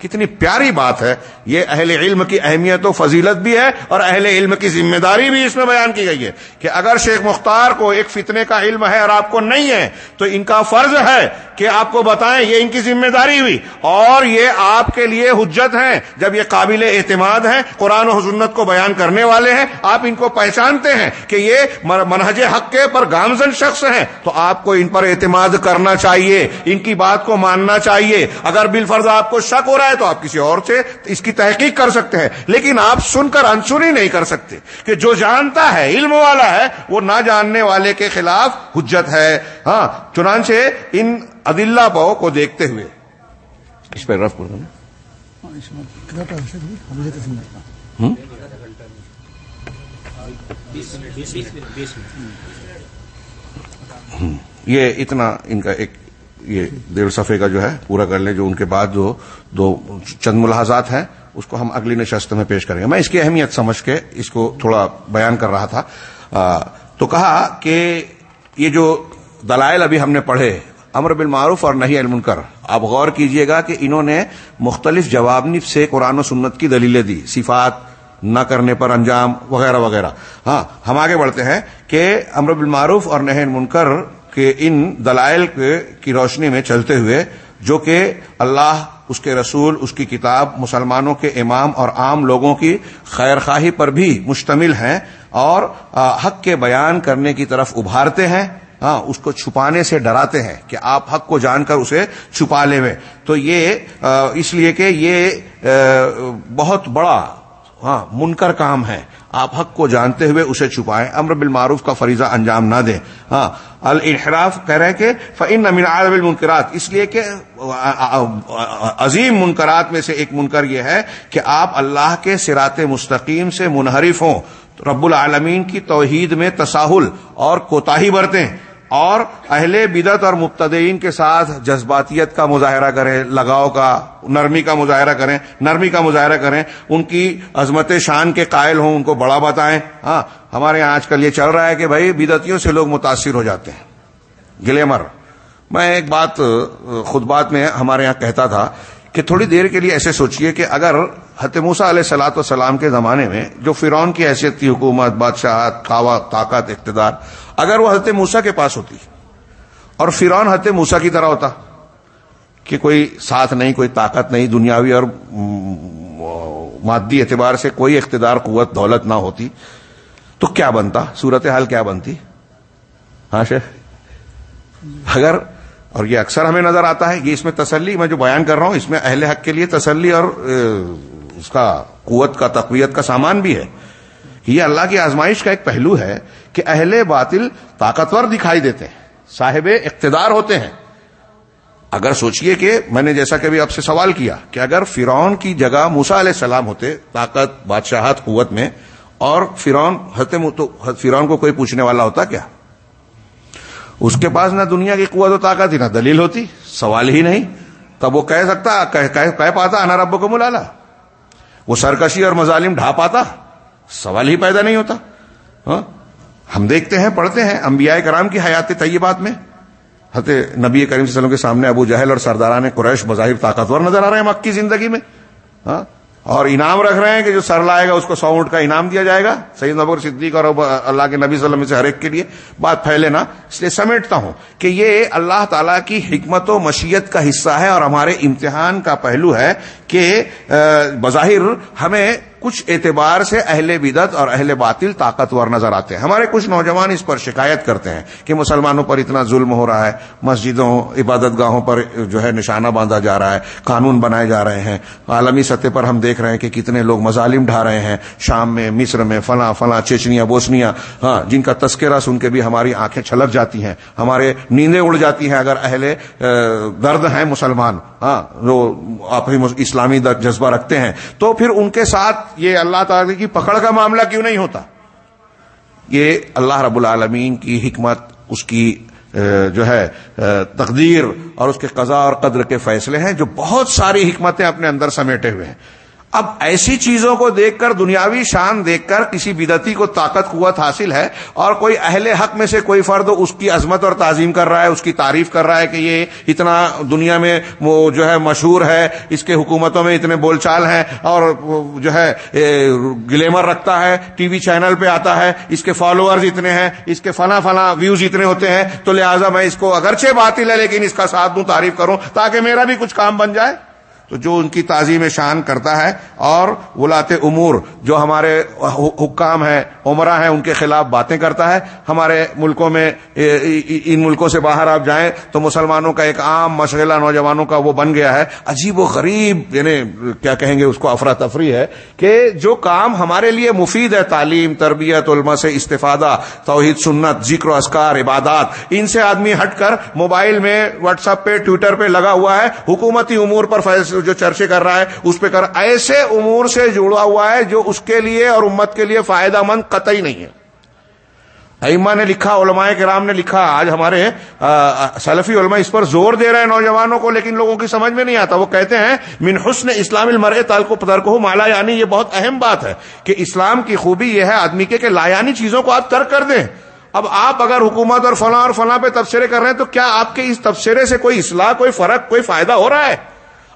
کتنی پیاری بات ہے۔ یہ اہل علم کی اہمیت و فضیلت بھی ہے اور اہل علم کی ذمہ داری بھی اس میں بیان کی گئی ہے کہ اگر شیخ مختار کو ایک فتنے کا علم ہے اور آپ کو نہیں ہے، تو ان کا فرض ہے کہ آپ کو بتائیں یہ ان کی ذمہ داری ہوئی۔ اور یہ آپ کے لیے حجت ہیں جب یہ قابل اعتماد ہیں، قرآن و حسنت کو بیان کرنے والے ہیں، آپ ان کو پہچانتے ہیں کہ یہ منہج حق کے پر گامزن شخص ہیں، تو آپ کو ان پر اعتماد کرنا چاہیے۔ ان کی بات کو ماننا چاہیے۔ اگر بالفرض آپ کو شک ہو رہا ہے تو آپ کسی اور سے اس کی تحقیق کر سکتے ہیں۔ لیکن آپ سن کر انسنی نہیں کر سکتے کہ جو جانتا ہے، علم والا ہے، وہ نہ جاننے والے کے خلاف حجت ہے۔ ہاں چنانچہ ان عدلہ پاؤ کو دیکھتے ہوئے۔ اس پہ رف یہ اتنا ان کا ایک یہ ڈیڑھ صفحے کا جو ہے پورا کر لیں، جو ان کے بعد جو دو چند ملاحظات ہیں، اس کو ہم اگلی نشست میں پیش کریں گے۔ میں اس کی اہمیت سمجھ کے اس کو تھوڑا بیان کر رہا تھا۔ تو کہا کہ یہ جو دلائل ابھی ہم نے پڑھے، امر بالمعروف اور نہیں المنکر، آپ غور کیجیے گا کہ انہوں نے مختلف جوابنی سے قرآن و سنت کی دلیلیں دی۔ صفات نہ کرنے پر انجام وغیرہ وغیرہ۔ ہاں ہم آگے بڑھتے ہیں کہ امر بالمعروف اور نہیں منکر کہ ان دلائل کی روشنی میں چلتے ہوئے جو کہ اللہ، اس کے رسول، اس کی کتاب، مسلمانوں کے امام اور عام لوگوں کی خیر خواہی پر بھی مشتمل ہیں اور حق کے بیان کرنے کی طرف ابھارتے ہیں ہاں اس کو چھپانے سے ڈراتے ہیں کہ آپ حق کو جان کر اسے چھپا لے ہوئے تو یہ اس لیے کہ یہ بہت بڑا ہاں منکر کام ہے۔ آپ حق کو جانتے ہوئے اسے چھپائیں۔ امر بالمعروف کا فریضہ انجام نہ دیں۔ ہاں الانحراف کہہ رہے کہ فن امین عالم المنکرات اس لیے کہ عظیم منکرات میں سے ایک منکر یہ ہے کہ آپ اللہ کے سرات مستقیم سے منحرف ہوں۔ رب العالمین کی توحید میں تساہل اور کوتاہی برتیں۔ اور اہل بدت اور مبتدئین کے ساتھ جذباتیت کا مظاہرہ کریں، لگاؤ کا، نرمی کا مظاہرہ کریں، نرمی کا مظاہرہ کریں، ان کی عظمت شان کے قائل ہوں، ان کو بڑا بتائیں۔ ہاں ہمارے یہاں آج کل یہ چل رہا ہے کہ بھائی بدتیوں سے لوگ متاثر ہو جاتے ہیں۔ گلیمر، میں ایک بات خود بات میں ہمارے یہاں کہتا تھا کہ تھوڑی دیر کے لیے ایسے سوچئے کہ اگر حتموسا علیہ سلاۃ والسلام کے زمانے میں جو فرون کی حیثیت تھی، حکومت، بادشاہت طاقت، اقتدار، اگر وہ حضرت موسا کے پاس ہوتی اور فرون حضرت موسا کی طرح ہوتا کہ کوئی ساتھ نہیں، کوئی طاقت نہیں، دنیاوی اور مادی اعتبار سے کوئی اقتدار، قوت، دولت نہ ہوتی، تو کیا بنتا؟ صورت حال کیا بنتی؟ ہاں شیخ؟ اگر اور یہ اکثر ہمیں نظر آتا ہے، یہ اس میں تسلی، میں جو بیان کر رہا ہوں، اس میں اہل حق کے لیے تسلی اور اس کا قوت کا، تقویت کا سامان بھی ہے۔ یہ اللہ کی آزمائش کا ایک پہلو ہے کہ اہل باطل طاقتور دکھائی دیتے ہیں، صاحب اقتدار ہوتے ہیں۔ اگر سوچئے کہ میں نے جیسا کہ اب سے سوال کیا کہ اگر فرعون کی جگہ موسا علیہ السلام ہوتے، طاقت، بادشاہت، قوت میں، اور فرعون فرعون کو کوئی پوچھنے والا ہوتا کیا؟ اس کے پاس نہ دنیا کی قوت و طاقت ہی نہ دلیل ہوتی، سوال ہی نہیں۔ تب وہ کہہ سکتا، کہہ پاتا، انا رب کو ملالا وہ سرکشی اور مظالم ڈھا پاتا، سوال ہی پیدا نہیں ہوتا۔ ہاں؟ ہم دیکھتے ہیں، پڑھتے ہیں انبیاء کرام کی حیات طیبات میں۔ حت نبی کریم صلی اللہ علیہ وسلم کے سامنے ابو جہل اور سرداران قریش مظاہر طاقتور نظر آ رہے ہیں مکی زندگی میں۔ ہاں؟ اور انعام رکھ رہے ہیں کہ جو سر لائے گا اس کو سو اونٹ کا انعام دیا جائے گا۔ سعید نبر صدیق اور اللہ کے نبی صلی اللہ علیہ وسلم سے ہر ایک کے لیے بات پھیلے نا۔ اس لیے سمیٹتا ہوں کہ یہ اللہ تعالیٰ کی حکمت و مشیت کا حصہ ہے اور ہمارے امتحان کا پہلو ہے کہ بظاہر ہمیں کچھ اعتبار سے اہل بدت اور اہل باطل طاقتور نظر آتے ہیں۔ ہمارے کچھ نوجوان اس پر شکایت کرتے ہیں کہ مسلمانوں پر اتنا ظلم ہو رہا ہے، مسجدوں، عبادت گاہوں پر جو ہے نشانہ باندھا جا رہا ہے، قانون بنائے جا رہے ہیں۔ عالمی سطح پر ہم دیکھ رہے ہیں کہ کتنے لوگ مظالم ڈھا رہے ہیں۔ شام میں، مصر میں، فلاں فلاں چیچنیا، بوسنیا ہاں جن کا تذکرہ سن کے بھی ہماری آنکھیں چھلک جاتی ہیں۔ ہمارے نیندیں اڑ جاتی ہیں اگر اہل درد ہیں مسلمان۔ ہاں جو اپنی اسلامی جذبہ رکھتے ہیں۔ تو پھر ان کے ساتھ یہ اللہ تعالی کی پکڑ کا معاملہ کیوں نہیں ہوتا؟ یہ اللہ رب العالمین کی حکمت، اس کی جو ہے تقدیر اور اس کے قضاء اور قدر کے فیصلے ہیں جو بہت ساری حکمتیں اپنے اندر سمیٹے ہوئے ہیں۔ اب ایسی چیزوں کو دیکھ کر دنیاوی شان دیکھ کر کسی بدتی کو طاقت قوت حاصل ہے اور کوئی اہل حق میں سے کوئی فرد اس کی عظمت اور تعظیم کر رہا ہے، اس کی تعریف کر رہا ہے کہ یہ اتنا دنیا میں وہ جو ہے مشہور ہے، اس کے حکومتوں میں اتنے بول چال ہیں اور جو ہے گلیمر رکھتا ہے، ٹی وی چینل پہ آتا ہے، اس کے فالوورز اتنے ہیں، اس کے فلاں فلاں ویوز اتنے ہوتے ہیں، تو لہٰذا میں اس کو اگرچہ باطل ہے لیکن اس کا ساتھ دوں، تعریف کروں، تاکہ میرا بھی کچھ کام بن جائے۔ تو جو ان کی تعظیم شان کرتا ہے اور ولاط امور جو ہمارے حکام ہیں عمرہ ہیں، ان کے خلاف باتیں کرتا ہے، ہمارے ملکوں میں ان ملکوں سے باہر آپ جائیں تو مسلمانوں کا ایک عام مشغلہ نوجوانوں کا وہ بن گیا ہے۔ عجیب و غریب یعنی کیا کہیں گے اس کو افراتفری ہے کہ جو کام ہمارے لیے مفید ہے، تعلیم، تربیت، علماء سے استفادہ، توحید، سنت، ذکر و اسکار عبادات، ان سے آدمی ہٹ کر موبائل میں، واٹس ایپ پہ، ٹویٹر پہ لگا ہوا ہے، حکومتی امور پر فیصلہ جو چرچے کر رہا ہے، اس پہ کر ایسے امور سے جڑا ہوا ہے جو اس کے لیے اور امت کے لیے فائدہ مند قطعی نہیں ہے۔ ایما نے لکھا، علماء کرام نے لکھا، آج ہمارے سلفی علماء اس پر زور دے رہے ہیں نوجوانوں کو، لیکن لوگوں کی سمجھ میں نہیں آتا۔ وہ کہتے ہیں، من حسن اسلام المرء تعلق کو مالا یعنی یہ بہت اہم بات ہے کہ اسلام کی خوبی یہ ہے آدمی کے کہ لایانی چیزوں کو آپ ترک کر دیں۔ اب آپ اگر حکومت اور فلاں اور فلاں پہ تبصرے کر رہے ہیں تو کیا آپ کے اس تبصرے سے کوئی اصلاح، کوئی فرق، کوئی فائدہ ہو رہا ہے؟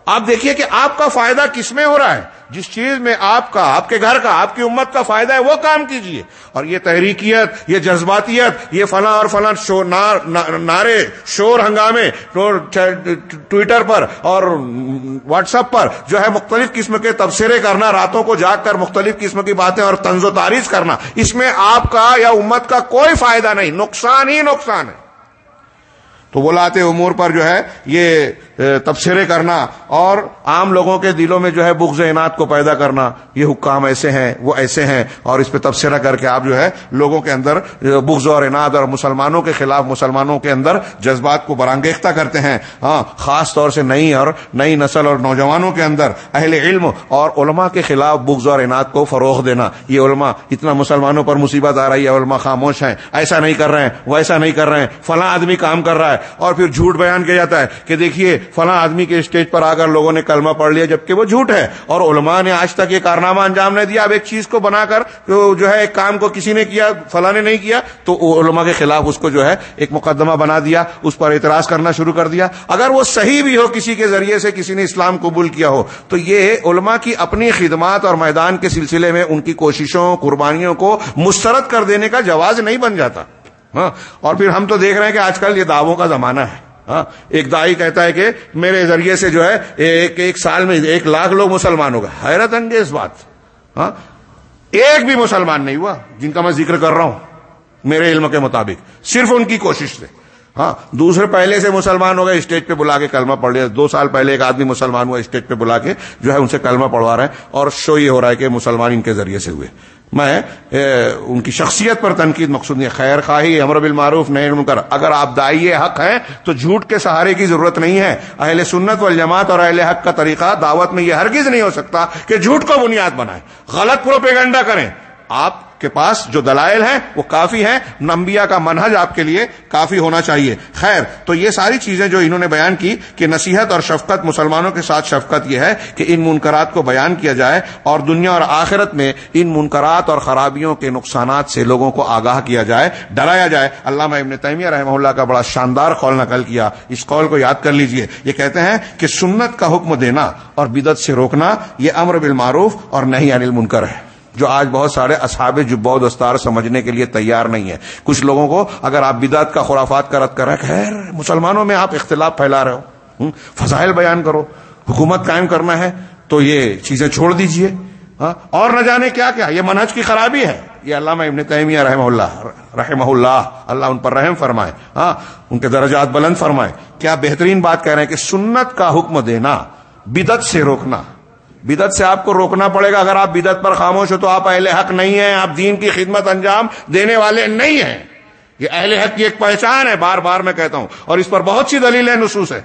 آپ دیکھیے کہ آپ کا فائدہ کس میں ہو رہا ہے؟ جس چیز میں آپ کا، آپ کے گھر کا، آپ کی امت کا فائدہ ہے، وہ کام کیجیے۔ اور یہ تحریکیت، یہ جذباتیت، یہ فلاں اور فلاں نعرے، شور ہنگامے ٹویٹر پر اور واٹس ایپ پر جو ہے مختلف قسم کے تبصرے کرنا، راتوں کو جاگ کر مختلف قسم کی باتیں اور تنز و تعریف کرنا، اس میں آپ کا یا امت کا کوئی فائدہ نہیں، نقصان ہی نقصان ہے۔ تو ولاتے امور پر جو ہے یہ تبصرے کرنا اور عام لوگوں کے دلوں میں جو ہے بغض انعت کو پیدا کرنا، یہ حکام ایسے ہیں، وہ ایسے ہیں اور اس پہ تبصرہ کر کے آپ جو ہے لوگوں کے اندر بغض اور انعد اور مسلمانوں کے خلاف مسلمانوں کے اندر جذبات کو برانگیختہ کرتے ہیں۔ ہاں خاص طور سے نئی اور نئی نسل اور نوجوانوں کے اندر اہل علم اور علماء کے خلاف بغض اور انعد کو فروغ دینا۔ یہ علماء اتنا مسلمانوں پر مصیبت آ رہی ہے، علماء خاموش ہیں، ایسا نہیں کر رہے ہیں ویسا نہیں کر رہے ہیں، فلاں آدمی کام کر رہا ہے اور پھر جھوٹ بیان کیا جاتا ہے کہ دیکھیے فلاں آدمی کے اسٹیج پر آ کر لوگوں نے کلمہ پڑھ لیا جبکہ وہ جھوٹ ہے۔ اور علماء نے آج تک یہ کارنامہ انجام نہیں دیا۔ اب ایک چیز کو بنا کر جو ہے ایک کام کو کسی نے کیا، فلاں نے نہیں کیا، تو علماء کے خلاف اس کو جو ہے ایک مقدمہ بنا دیا، اس پر اعتراض کرنا شروع کر دیا۔ اگر وہ صحیح بھی ہو کسی کے ذریعے سے کسی نے اسلام قبول کیا ہو، تو یہ علماء کی اپنی خدمات اور میدان کے سلسلے میں ان کی کوششوں، قربانیوں کو مسترد کر دینے کا جواز نہیں بن جاتا۔ ہاں اور پھر ہم تو دیکھ رہے ہیں کہ آج کل یہ دعووں کا زمانہ ہے۔ ہاں ایک دائی کہتا ہے کہ میرے ذریعے سے جو ہے، ایک ایک سال میں ایک لاکھ لوگ مسلمان ہو گئے۔ حیرت انگیز بات۔ ہاں ایک بھی مسلمان نہیں ہوا، جن کا میں ذکر کر رہا ہوں، میرے علم کے مطابق۔ صرف ان کی کوشش سے۔ ہاں دوسرے پہلے سے مسلمان ہو گئے، اسٹیج پہ بلا کے کلمہ پڑھ لیا۔ دو سال پہلے ایک آدمی مسلمان ہوا، اسٹیج پہ بلا کے جو ہے، ان سے کلمہ پڑھوا رہے ہیں اور شو یہ ہو رہا ہے کہ مسلمان ان کے ذریعے سے ہوئے۔ میں ان کی شخصیت پر تنقید مقصود نہیں خیر خواہی، امر بالمعروف نہیں کر اگر آپ دائی حق ہیں، تو جھوٹ کے سہارے کی ضرورت نہیں ہے۔ اہل سنت والجماعت اور اہل حق کا طریقہ، دعوت میں یہ ہرگز نہیں ہو سکتا کہ جھوٹ کو بنیاد بنائیں۔ غلط پروپیگنڈا کریں۔ آپ کے پاس جو دلائل ہیں، وہ کافی ہیں۔ نمبیا کا منہج آپ کے لیے کافی ہونا چاہیے۔ خیر، تو یہ ساری چیزیں جو انہوں نے بیان کی کہ نصیحت اور شفقت، مسلمانوں کے ساتھ شفقت یہ ہے کہ ان منکرات کو بیان کیا جائے اور دنیا اور آخرت میں ان منکرات اور خرابیوں کے نقصانات سے لوگوں کو آگاہ کیا جائے، ڈرایا جائے۔ علامہ ابن تیمیہ رحمہ اللہ کا بڑا شاندار قول نقل کیا۔ اس قول کو یاد کر لیجیے۔ یہ کہتے ہیں کہ سنت کا حکم دینا اور بدت سے روکنا، یہ امر بالمعروف اور نہیں انل منکر ہے۔ جو آج بہت سارے اصحاب جبا دستار سمجھنے کے لیے تیار نہیں ہے کچھ لوگوں کو اگر آپ بدعت کا خرافات کا رد کر رہے ہیں خیر، مسلمانوں میں آپ اختلاف پھیلا رہے ہو۔ فضائل بیان کرو۔ حکومت قائم کرنا ہے تو یہ چیزیں چھوڑ دیجیے۔ ہاں، اور نہ جانے کیا کیا، یہ منہج کی خرابی ہے۔ یہ علامہ ابن تیمیہ رحمہ اللہ رحمہ اللہ اللہ ان پر رحم فرمائے۔ ہاں ان کے درجات بلند فرمائے۔ کیا بہترین بات کہہ رہے ہیں کہ سنت کا حکم دینا بدت سے روکنا۔ بدت سے آپ کو روکنا پڑے گا۔ اگر آپ بدت پر خاموش ہو تو آپ اہل حق نہیں ہیں، آپ دین کی خدمت انجام دینے والے نہیں ہیں۔ یہ اہل حق کی ایک پہچان ہے، بار بار میں کہتا ہوں۔ اور اس پر بہت سی دلیل نصوص ہے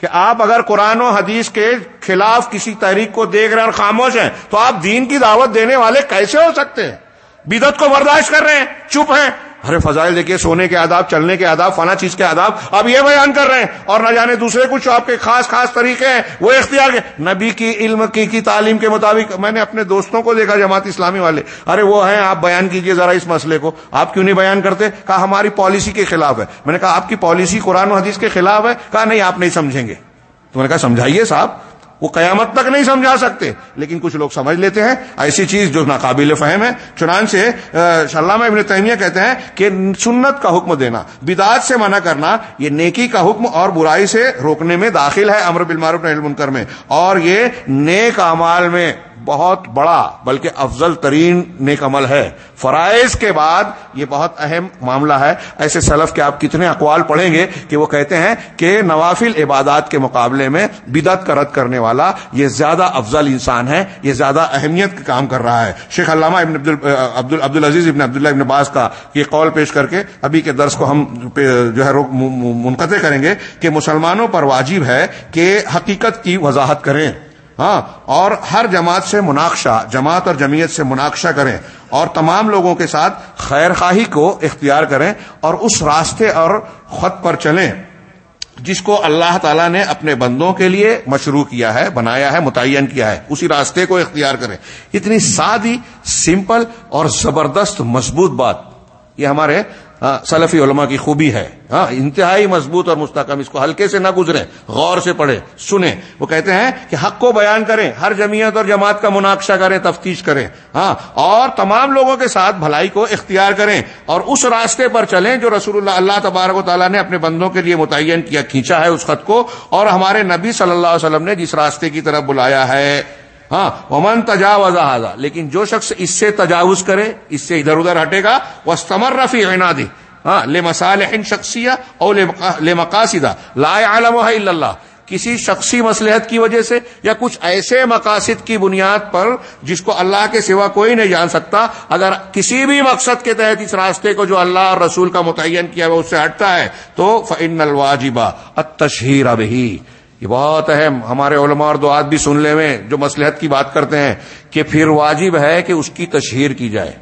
کہ آپ اگر قرآن و حدیث کے خلاف کسی تحریک کو دیکھ رہے ہیں اور خاموش ہیں تو آپ دین کی دعوت دینے والے کیسے ہو سکتے ہیں؟ بدت کو برداشت کر رہے ہیں، چپ ہیں۔ ارے فضائل دیکھیے، سونے کے آداب، چلنے کے آداب فنا چیز کے آداب، اب یہ بیان کر رہے ہیں، اور نہ جانے دوسرے کچھ آپ کے خاص خاص طریقے ہیں، وہ اختیار کے نبی کی علم کی کی تعلیم کے مطابق، میں نے اپنے دوستوں کو دیکھا، جماعت اسلامی والے، ارے وہ ہیں، آپ بیان کیجیے ذرا اس مسئلے کو۔ آپ کیوں نہیں بیان کرتے؟ کہا، ہماری پالیسی کے خلاف ہے۔ میں نے کہا، آپ کی پالیسی قرآن و حدیث کے خلاف ہے؟ کہا، نہیں، آپ نہیں سمجھیں گے۔ تو میں نے کہا، سمجھائیے صاحب۔ وہ قیامت تک نہیں سمجھا سکتے۔ لیکن کچھ لوگ سمجھ لیتے ہیں۔ ایسی چیز جو ناقابل فہم ہے۔ چنانچہ شلامہ ابن تیمیہ کہتے ہیں کہ سنت کا حکم دینا، بدعت سے منع کرنا، یہ نیکی کا حکم اور برائی سے روکنے میں داخل ہے امر بالمعروف منکر میں۔ اور یہ نیک اعمال میں بہت بڑا بلکہ افضل ترین نیک عمل ہے۔ فرائض کے بعد یہ بہت اہم معاملہ ہے۔ ایسے سلف کے آپ کتنے اقوال پڑھیں گے کہ وہ کہتے ہیں کہ نوافل عبادات کے مقابلے میں بدعت کا رد کرنے والا یہ زیادہ افضل انسان ہے، یہ زیادہ اہمیت کا کام کر رہا ہے۔ شیخ علامہ ابن عبد عبد العزیز ابن عبداللہ ابن باز کا یہ قول پیش کر کے ابھی کے درس کو ہم جو ہے منقطع کریں گے کہ مسلمانوں پر واجب ہے کہ حقیقت کی وضاحت کریں۔ ہاں اور ہر جماعت سے مناقشہ، جماعت اور جمعیت سے مناقشہ کریں اور تمام لوگوں کے ساتھ خیر خواہی کو اختیار کریں اور اس راستے اور خط پر چلیں جس کو اللہ تعالیٰ نے اپنے بندوں کے لیے مشروع کیا ہے، بنایا ہے، متعین کیا ہے، اسی راستے کو اختیار کریں۔ اتنی سادی، سمپل اور زبردست، مضبوط بات۔ یہ ہمارے ہاں، سلفی علماء کی خوبی ہے۔ ہاں انتہائی مضبوط اور مستحکم، اس کو ہلکے سے نہ گزرے، غور سے پڑھے سنیں۔ وہ کہتے ہیں کہ حق کو بیان کریں، ہر جمعیت اور جماعت کا مناقشہ کریں، تفتیش کریں۔ ہاں اور تمام لوگوں کے ساتھ بھلائی کو اختیار کریں اور اس راستے پر چلیں جو رسول اللہ اللہ تبارک و تعالیٰ نے اپنے بندوں کے لیے متعین کیا، کھینچا ہے اس خط کو۔ اور ہمارے نبی صلی اللہ علیہ وسلم نے جس راستے کی طرف بلایا ہے۔ ہاں ومن تجاوز لیکن جو شخص اس سے تجاوز کرے، اس سے ادھر ادھر ہٹے گا وہ سمر رفی عنادی ہاں لے مسالح شخصیہ اور لے مقاصدہ لا عالم اللہ کسی شخصی مسلحت کی وجہ سے یا کچھ ایسے مقاصد کی بنیاد پر جس کو اللہ کے سوا کوئی نہیں جان سکتا، اگر کسی بھی مقصد کے تحت اس راستے کو جو اللہ اور رسول کا متعین کیا وہ اس سے ہٹتا ہے، تو فن الواجبہ اتشہیر ابھی یہ بہت اہم ہمارے علماء اور دعات بھی سن لے میں جو مسلحت کی بات کرتے ہیں کہ پھر واجب ہے کہ اس کی تشہیر کی جائے۔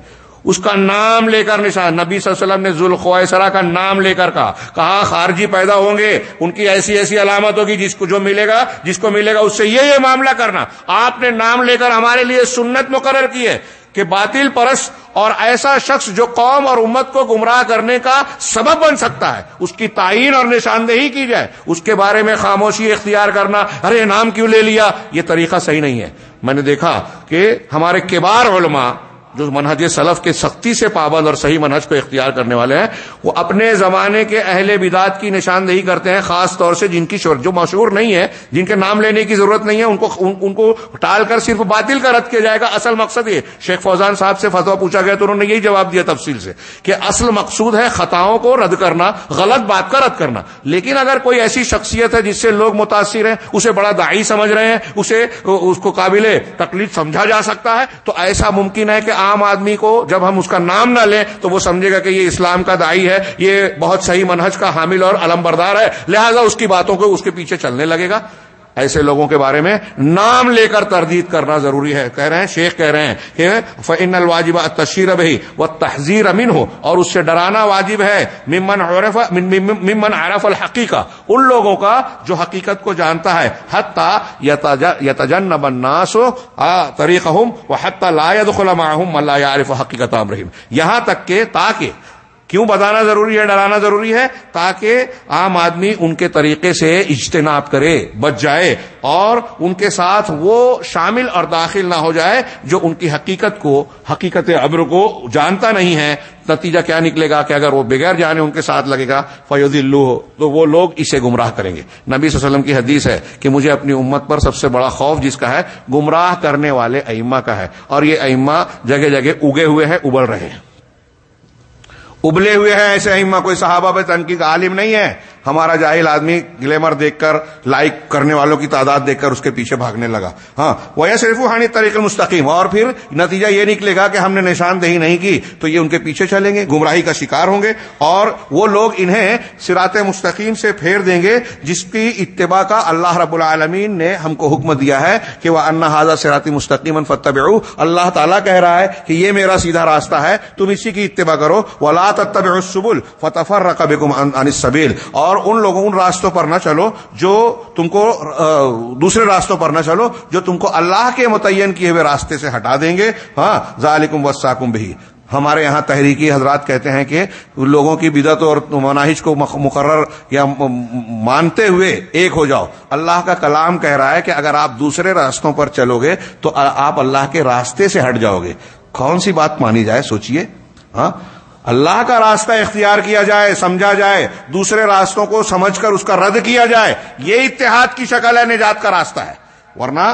اس کا نام لے کر نشان، نبی صلی اللہ علیہ وسلم نے ذوالخوائسرا کا نام لے کر کہا۔ کہا، خارجی پیدا ہوں گے، ان کی ایسی ایسی علامت ہوگی جس کو جو ملے گا، جس کو ملے گا، اس سے یہ یہ معاملہ کرنا۔ آپ نے نام لے کر ہمارے لیے سنت مقرر کی ہے۔ کہ باطل پرس اور ایسا شخص جو قوم اور امت کو گمراہ کرنے کا سبب بن سکتا ہے، اس کی تعین اور نشاندہی کی جائے، اس کے بارے میں خاموشی اختیار کرنا، ارے نام کیوں لے لیا؟ یہ طریقہ صحیح نہیں ہے۔ میں نے دیکھا کہ ہمارے کبار علماء جو منہج سلف کے سختی سے پابند اور صحیح منہج کو اختیار کرنے والے ہیں، وہ اپنے زمانے کے اہل بدات کی نشاندہی کرتے ہیں، خاص طور سے جن کی شور جو مشہور نہیں ہے، جن کے نام لینے کی ضرورت نہیں ہے، ان کو ان کو ٹال کر صرف باطل کا رد کیا جائے گا، اصل مقصد یہ۔ شیخ فوزان صاحب سے فتوا پوچھا گیا تو انہوں نے یہی جواب دیا تفصیل سے کہ اصل مقصود ہے خطاؤں کو رد کرنا، غلط بات کا رد کرنا۔ لیکن اگر کوئی ایسی شخصیت ہے جس سے لوگ متاثر ہیں، اسے بڑا دائی سمجھ رہے ہیں، اسے، اس کو قابل تکلیف سمجھا جا سکتا ہے، تو ایسا ممکن ہے کہ عام آدمی کو جب ہم اس کا نام نہ لیں تو وہ سمجھے گا کہ یہ اسلام کا دائی ہے، یہ بہت صحیح منہج کا حامل اور علم بردار ہے، لہذا اس کی باتوں کو اس کے پیچھے چلنے لگے گا۔ ایسے لوگوں کے بارے میں نام لے کر تردید کرنا ضروری ہے۔ کہہ رہے ہیں، شیخ کہہ رہے ہیں کہ فن الواجب تشیر بھائی وہ تحزیر امین ہو اور اس سے ڈرانا واجب ہے۔ ممن عرف ممن عرف الحقیقہ ان لوگوں کا جو حقیقت کو جانتا ہے۔ حتیٰ یتجن بناس طریقہ ہوں وہ حتیٰ لا خلا معہم اللہ عارف حقیقت رحیم یہاں تک کہ تاکہ کیوں بتانا ضروری ہے، ڈرانا ضروری ہے؟ تاکہ عام آدمی ان کے طریقے سے اجتناب کرے، بچ جائے اور ان کے ساتھ وہ شامل اور داخل نہ ہو جائے جو ان کی حقیقت کو، حقیقت ابر کو جانتا نہیں ہے۔ نتیجہ کیا نکلے گا کہ اگر وہ بغیر جانے ان کے ساتھ لگے گا فیوز الو ہو تو وہ لوگ اسے گمراہ کریں گے۔ نبی صلی اللہ علیہ وسلم کی حدیث ہے کہ مجھے اپنی امت پر سب سے بڑا خوف جس کا ہے، گمراہ کرنے والے ائمہ کا ہے۔ اور یہ ائمہ جگہ جگہ اگے ہوئے ہیں، ابل رہے ہیں۔ ابلے ہوئے ہیں ایسے اما کوئی صحابہ پہ تنقید عالم نہیں ہے۔ ہمارا جاہل آدمی گلیمر دیکھ کر لائک کرنے والوں کی تعداد دیکھ کر اس کے پیچھے بھاگنے لگا۔ ہاں وہ صرف ہانی طریقے مستقیم اور پھر نتیجہ یہ نکلے گا کہ ہم نے نشاندہی نہیں کی تو یہ ان کے پیچھے چلیں گے، گمراہی کا شکار ہوں گے اور وہ لوگ انہیں سرات مستقیم سے پھیر دیں گے جس کی اتباع کا اللہ رب العالمین نے ہم کو حکم دیا ہے کہ وہ انا حاضہ سراتی مستقیم فتب اللہ تعالیٰ کہہ رہا ہے کہ یہ میرا سیدھا راستہ ہے، تم اسی کی اتباع کرو۔ وہ اللہ تب السبل فتفر رقب انصبیل اور اور ان لوگوں، ان راستوں پر نہ چلو جو تم کو دوسرے راستوں پر نہ چلو جو تم کو اللہ کے متعین کیے ہوئے راستے سے ہٹا دیں گے۔ ہاں ظالکم وساکم بھی ہمارے یہاں تحریکی حضرات کہتے ہیں کہ لوگوں کی بدت اور مناہج کو مقرر یا مانتے ہوئے ایک ہو جاؤ۔ اللہ کا کلام کہہ رہا ہے کہ اگر آپ دوسرے راستوں پر چلو گے تو آپ اللہ کے راستے سے ہٹ جاؤ گے۔ کون سی بات مانی جائے سوچئے؟ ہاں اللہ کا راستہ اختیار کیا جائے، سمجھا جائے، دوسرے راستوں کو سمجھ کر اس کا رد کیا جائے، یہ اتحاد کی شکل ہے، نجات کا راستہ ہے۔ ورنہ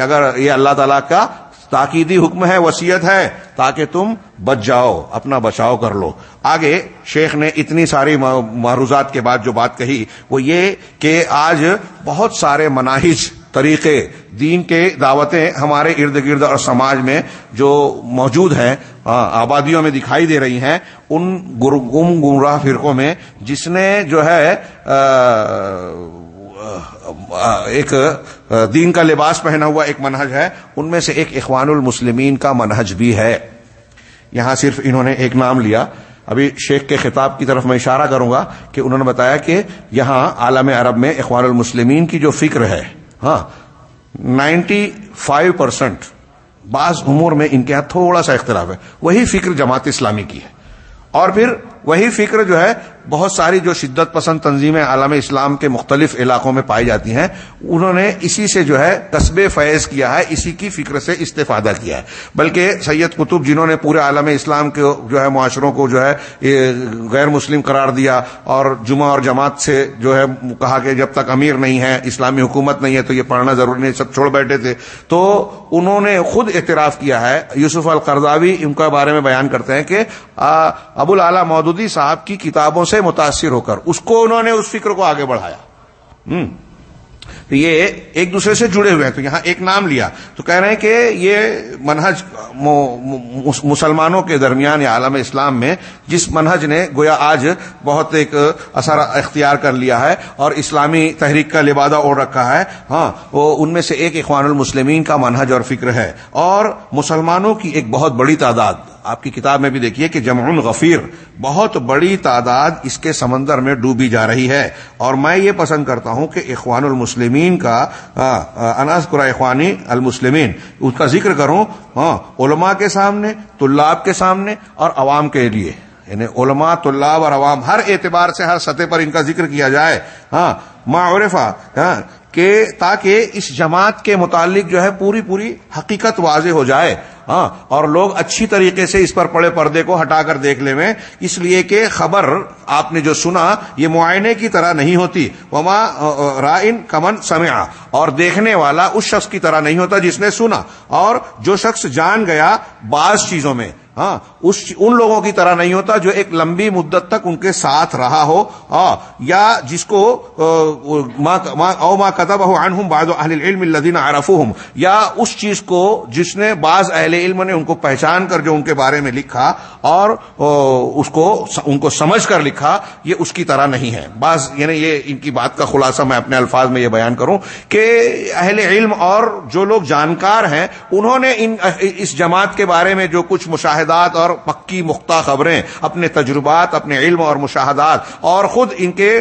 اگر یہ اللہ تعالی کا تاکیدی حکم ہے وسیعت ہے، تاکہ تم بچ جاؤ، اپنا بچاؤ کر لو۔ آگے شیخ نے اتنی ساری معروضات کے بعد جو بات کہی، وہ یہ کہ آج بہت سارے مناہج طریقے، دین کے دعوتیں ہمارے ارد گرد اور سماج میں جو موجود ہیں آبادیوں میں دکھائی دے رہی ہیں، ان گم گمراہ فرقوں میں جس نے جو ہے ایک دین کا لباس پہنا ہوا ایک منہج ہے، ان میں سے ایک اخوان المسلمین کا منہج بھی ہے۔ یہاں صرف انہوں نے ایک نام لیا۔ ابھی شیخ کے خطاب کی طرف میں اشارہ کروں گا کہ انہوں نے بتایا کہ یہاں عالم عرب میں اخوان المسلمین کی جو فکر ہے ہاں نائنٹی فائیو پرسینٹ بعض امور میں ان کے یہاں تھوڑا سا اختلاف ہے، وہی فکر جماعت اسلامی کی ہے۔ اور پھر وہی فکر جو ہے، بہت ساری جو شدت پسند تنظیمیں عالم اسلام کے مختلف علاقوں میں پائی جاتی ہیں، انہوں نے اسی سے جو ہے قصب فیض کیا ہے، اسی کی فکر سے استفادہ کیا ہے۔ بلکہ سید قطب جنہوں نے پورے عالم اسلام کے جو ہے معاشروں کو جو ہے غیر مسلم قرار دیا اور جمعہ اور جماعت سے جو ہے کہا کہ جب تک امیر نہیں ہے، اسلامی حکومت نہیں ہے تو یہ پڑھنا ضروری نہیں، سب چھوڑ بیٹھے تھے۔ تو انہوں نے خود اعتراف کیا ہے، یوسف القرضاوی ان کے بارے میں بیان کرتے ہیں کہ ابو العلیٰ مودود مودودی صاحب کی کتابوں سے متاثر ہو کر، اس کو انہوں نے اس فکر کو آگے بڑھایا۔ ہوں تو یہ ایک دوسرے سے جڑے ہوئے ہیں، تو یہاں ایک نام لیا۔ تو کہہ رہے ہیں کہ یہ منہج مسلمانوں کے درمیان یا عالم اسلام میں، جس منہج نے گویا آج بہت ایک اثر اختیار کر لیا ہے اور اسلامی تحریک کا لبادہ اوڑھ رکھا ہے۔ ہاں وہ ان میں سے ایک اخوان المسلمین کا منہج اور فکر ہے۔ اور مسلمانوں کی ایک بہت بڑی تعداد آپ کی کتاب میں بھی دیکھیے کہ جمع غفیر بہت بڑی تعداد اس کے سمندر میں ڈوبی جا رہی ہے۔ اور میں یہ پسند کرتا ہوں کہ اخوان المسلمین کا اناز قرآ اخوانی المسلمین اس کا ذکر کروں۔ ہاں، علماء کے سامنے، طلاب کے سامنے اور عوام کے لیے۔ یعنی علماء، طلاب اور عوام، ہر اعتبار سے، ہر سطح پر ان کا ذکر کیا جائے۔ ہاں معرفہ ہاں کہ تاکہ اس جماعت کے متعلق جو ہے پوری پوری حقیقت واضح ہو جائے۔ ہاں اور لوگ اچھی طریقے سے اس پر پڑے پردے کو ہٹا کر دیکھ لے میں، اس لیے کہ خبر آپ نے جو سنا، یہ معائنے کی طرح نہیں ہوتی۔ وما رائن کمن سمیا اور دیکھنے والا اس شخص کی طرح نہیں ہوتا جس نے سنا۔ اور جو شخص جان گیا بعض چیزوں میں ہاں اس ان لوگوں کی طرح نہیں ہوتا جو ایک لمبی مدت تک ان کے ساتھ رہا ہو ہاں یا جس کو او ما کتب عنہم بعض اہل العلم الذین عرفوہم، یا اس چیز کو جس نے بعض اہل علم نے ان کو پہچان کر جو ان کے بارے میں لکھا اور اس کو ان کو سمجھ کر لکھا، یہ اس کی طرح نہیں ہے۔ بعض یعنی یہ ان کی بات کا خلاصہ میں اپنے الفاظ میں یہ بیان کروں کہ اہل علم اور جو لوگ جانکار ہیں، انہوں نے ان، اس جماعت کے بارے میں جو کچھ مشاہدات اور پکی مختہ خبریں، اپنے تجربات، اپنے علم اور مشاہدات، اور خود ان کے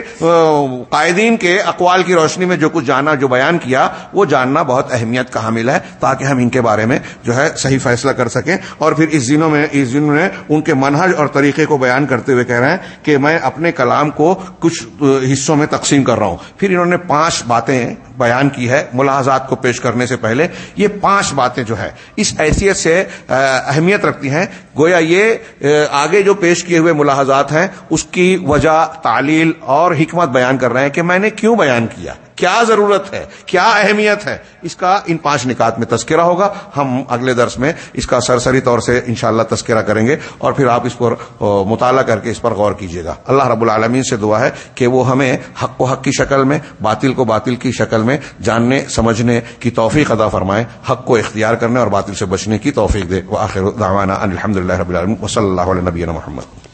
قائدین کے اقوال کی روشنی میں جو کچھ جانا، جو بیان کیا، وہ جاننا بہت اہمیت کا حامل ہے تاکہ ہم ان کے بارے میں جو ہے صحیح فیصلہ کر سکیں۔ اور پھر اس دنوں میں، اس دنوں میں ان کے منہج اور طریقے کو بیان کرتے ہوئے کہہ رہے ہیں کہ میں اپنے کلام کو کچھ حصوں میں تقسیم کر رہا ہوں۔ پھر انہوں نے پانچ باتیں بیان کی ہے ملاحظات کو پیش کرنے سے پہلے یہ پانچ باتیں جو ہے اس حیثیت سے اہمیت رکھتی ہیں گویا یہ آگے جو پیش کیے ہوئے ملاحظات ہیں، اس کی وجہ، تعلیل اور حکمت بیان کر رہے ہیں کہ میں نے کیوں بیان کیا؟ کیا ضرورت ہے؟ کیا اہمیت ہے؟ اس کا ان پانچ نکات میں تذکرہ ہوگا۔ ہم اگلے درس میں اس کا سرسری طور سے انشاءاللہ تذکرہ کریں گے اور پھر آپ اس پر مطالعہ کر کے اس پر غور کیجیے گا۔ اللہ رب العالمین سے دعا ہے کہ وہ ہمیں حق و حق کی شکل میں، باطل کو باطل کی شکل میں جاننے، سمجھنے کی توفیق ادا فرمائے، حق کو اختیار کرنے اور باطل سے بچنے کی توفیق دے۔ وہ آخر الحمد اللہ رب العالمین وصلی اللہ علیہ نبینا محمد.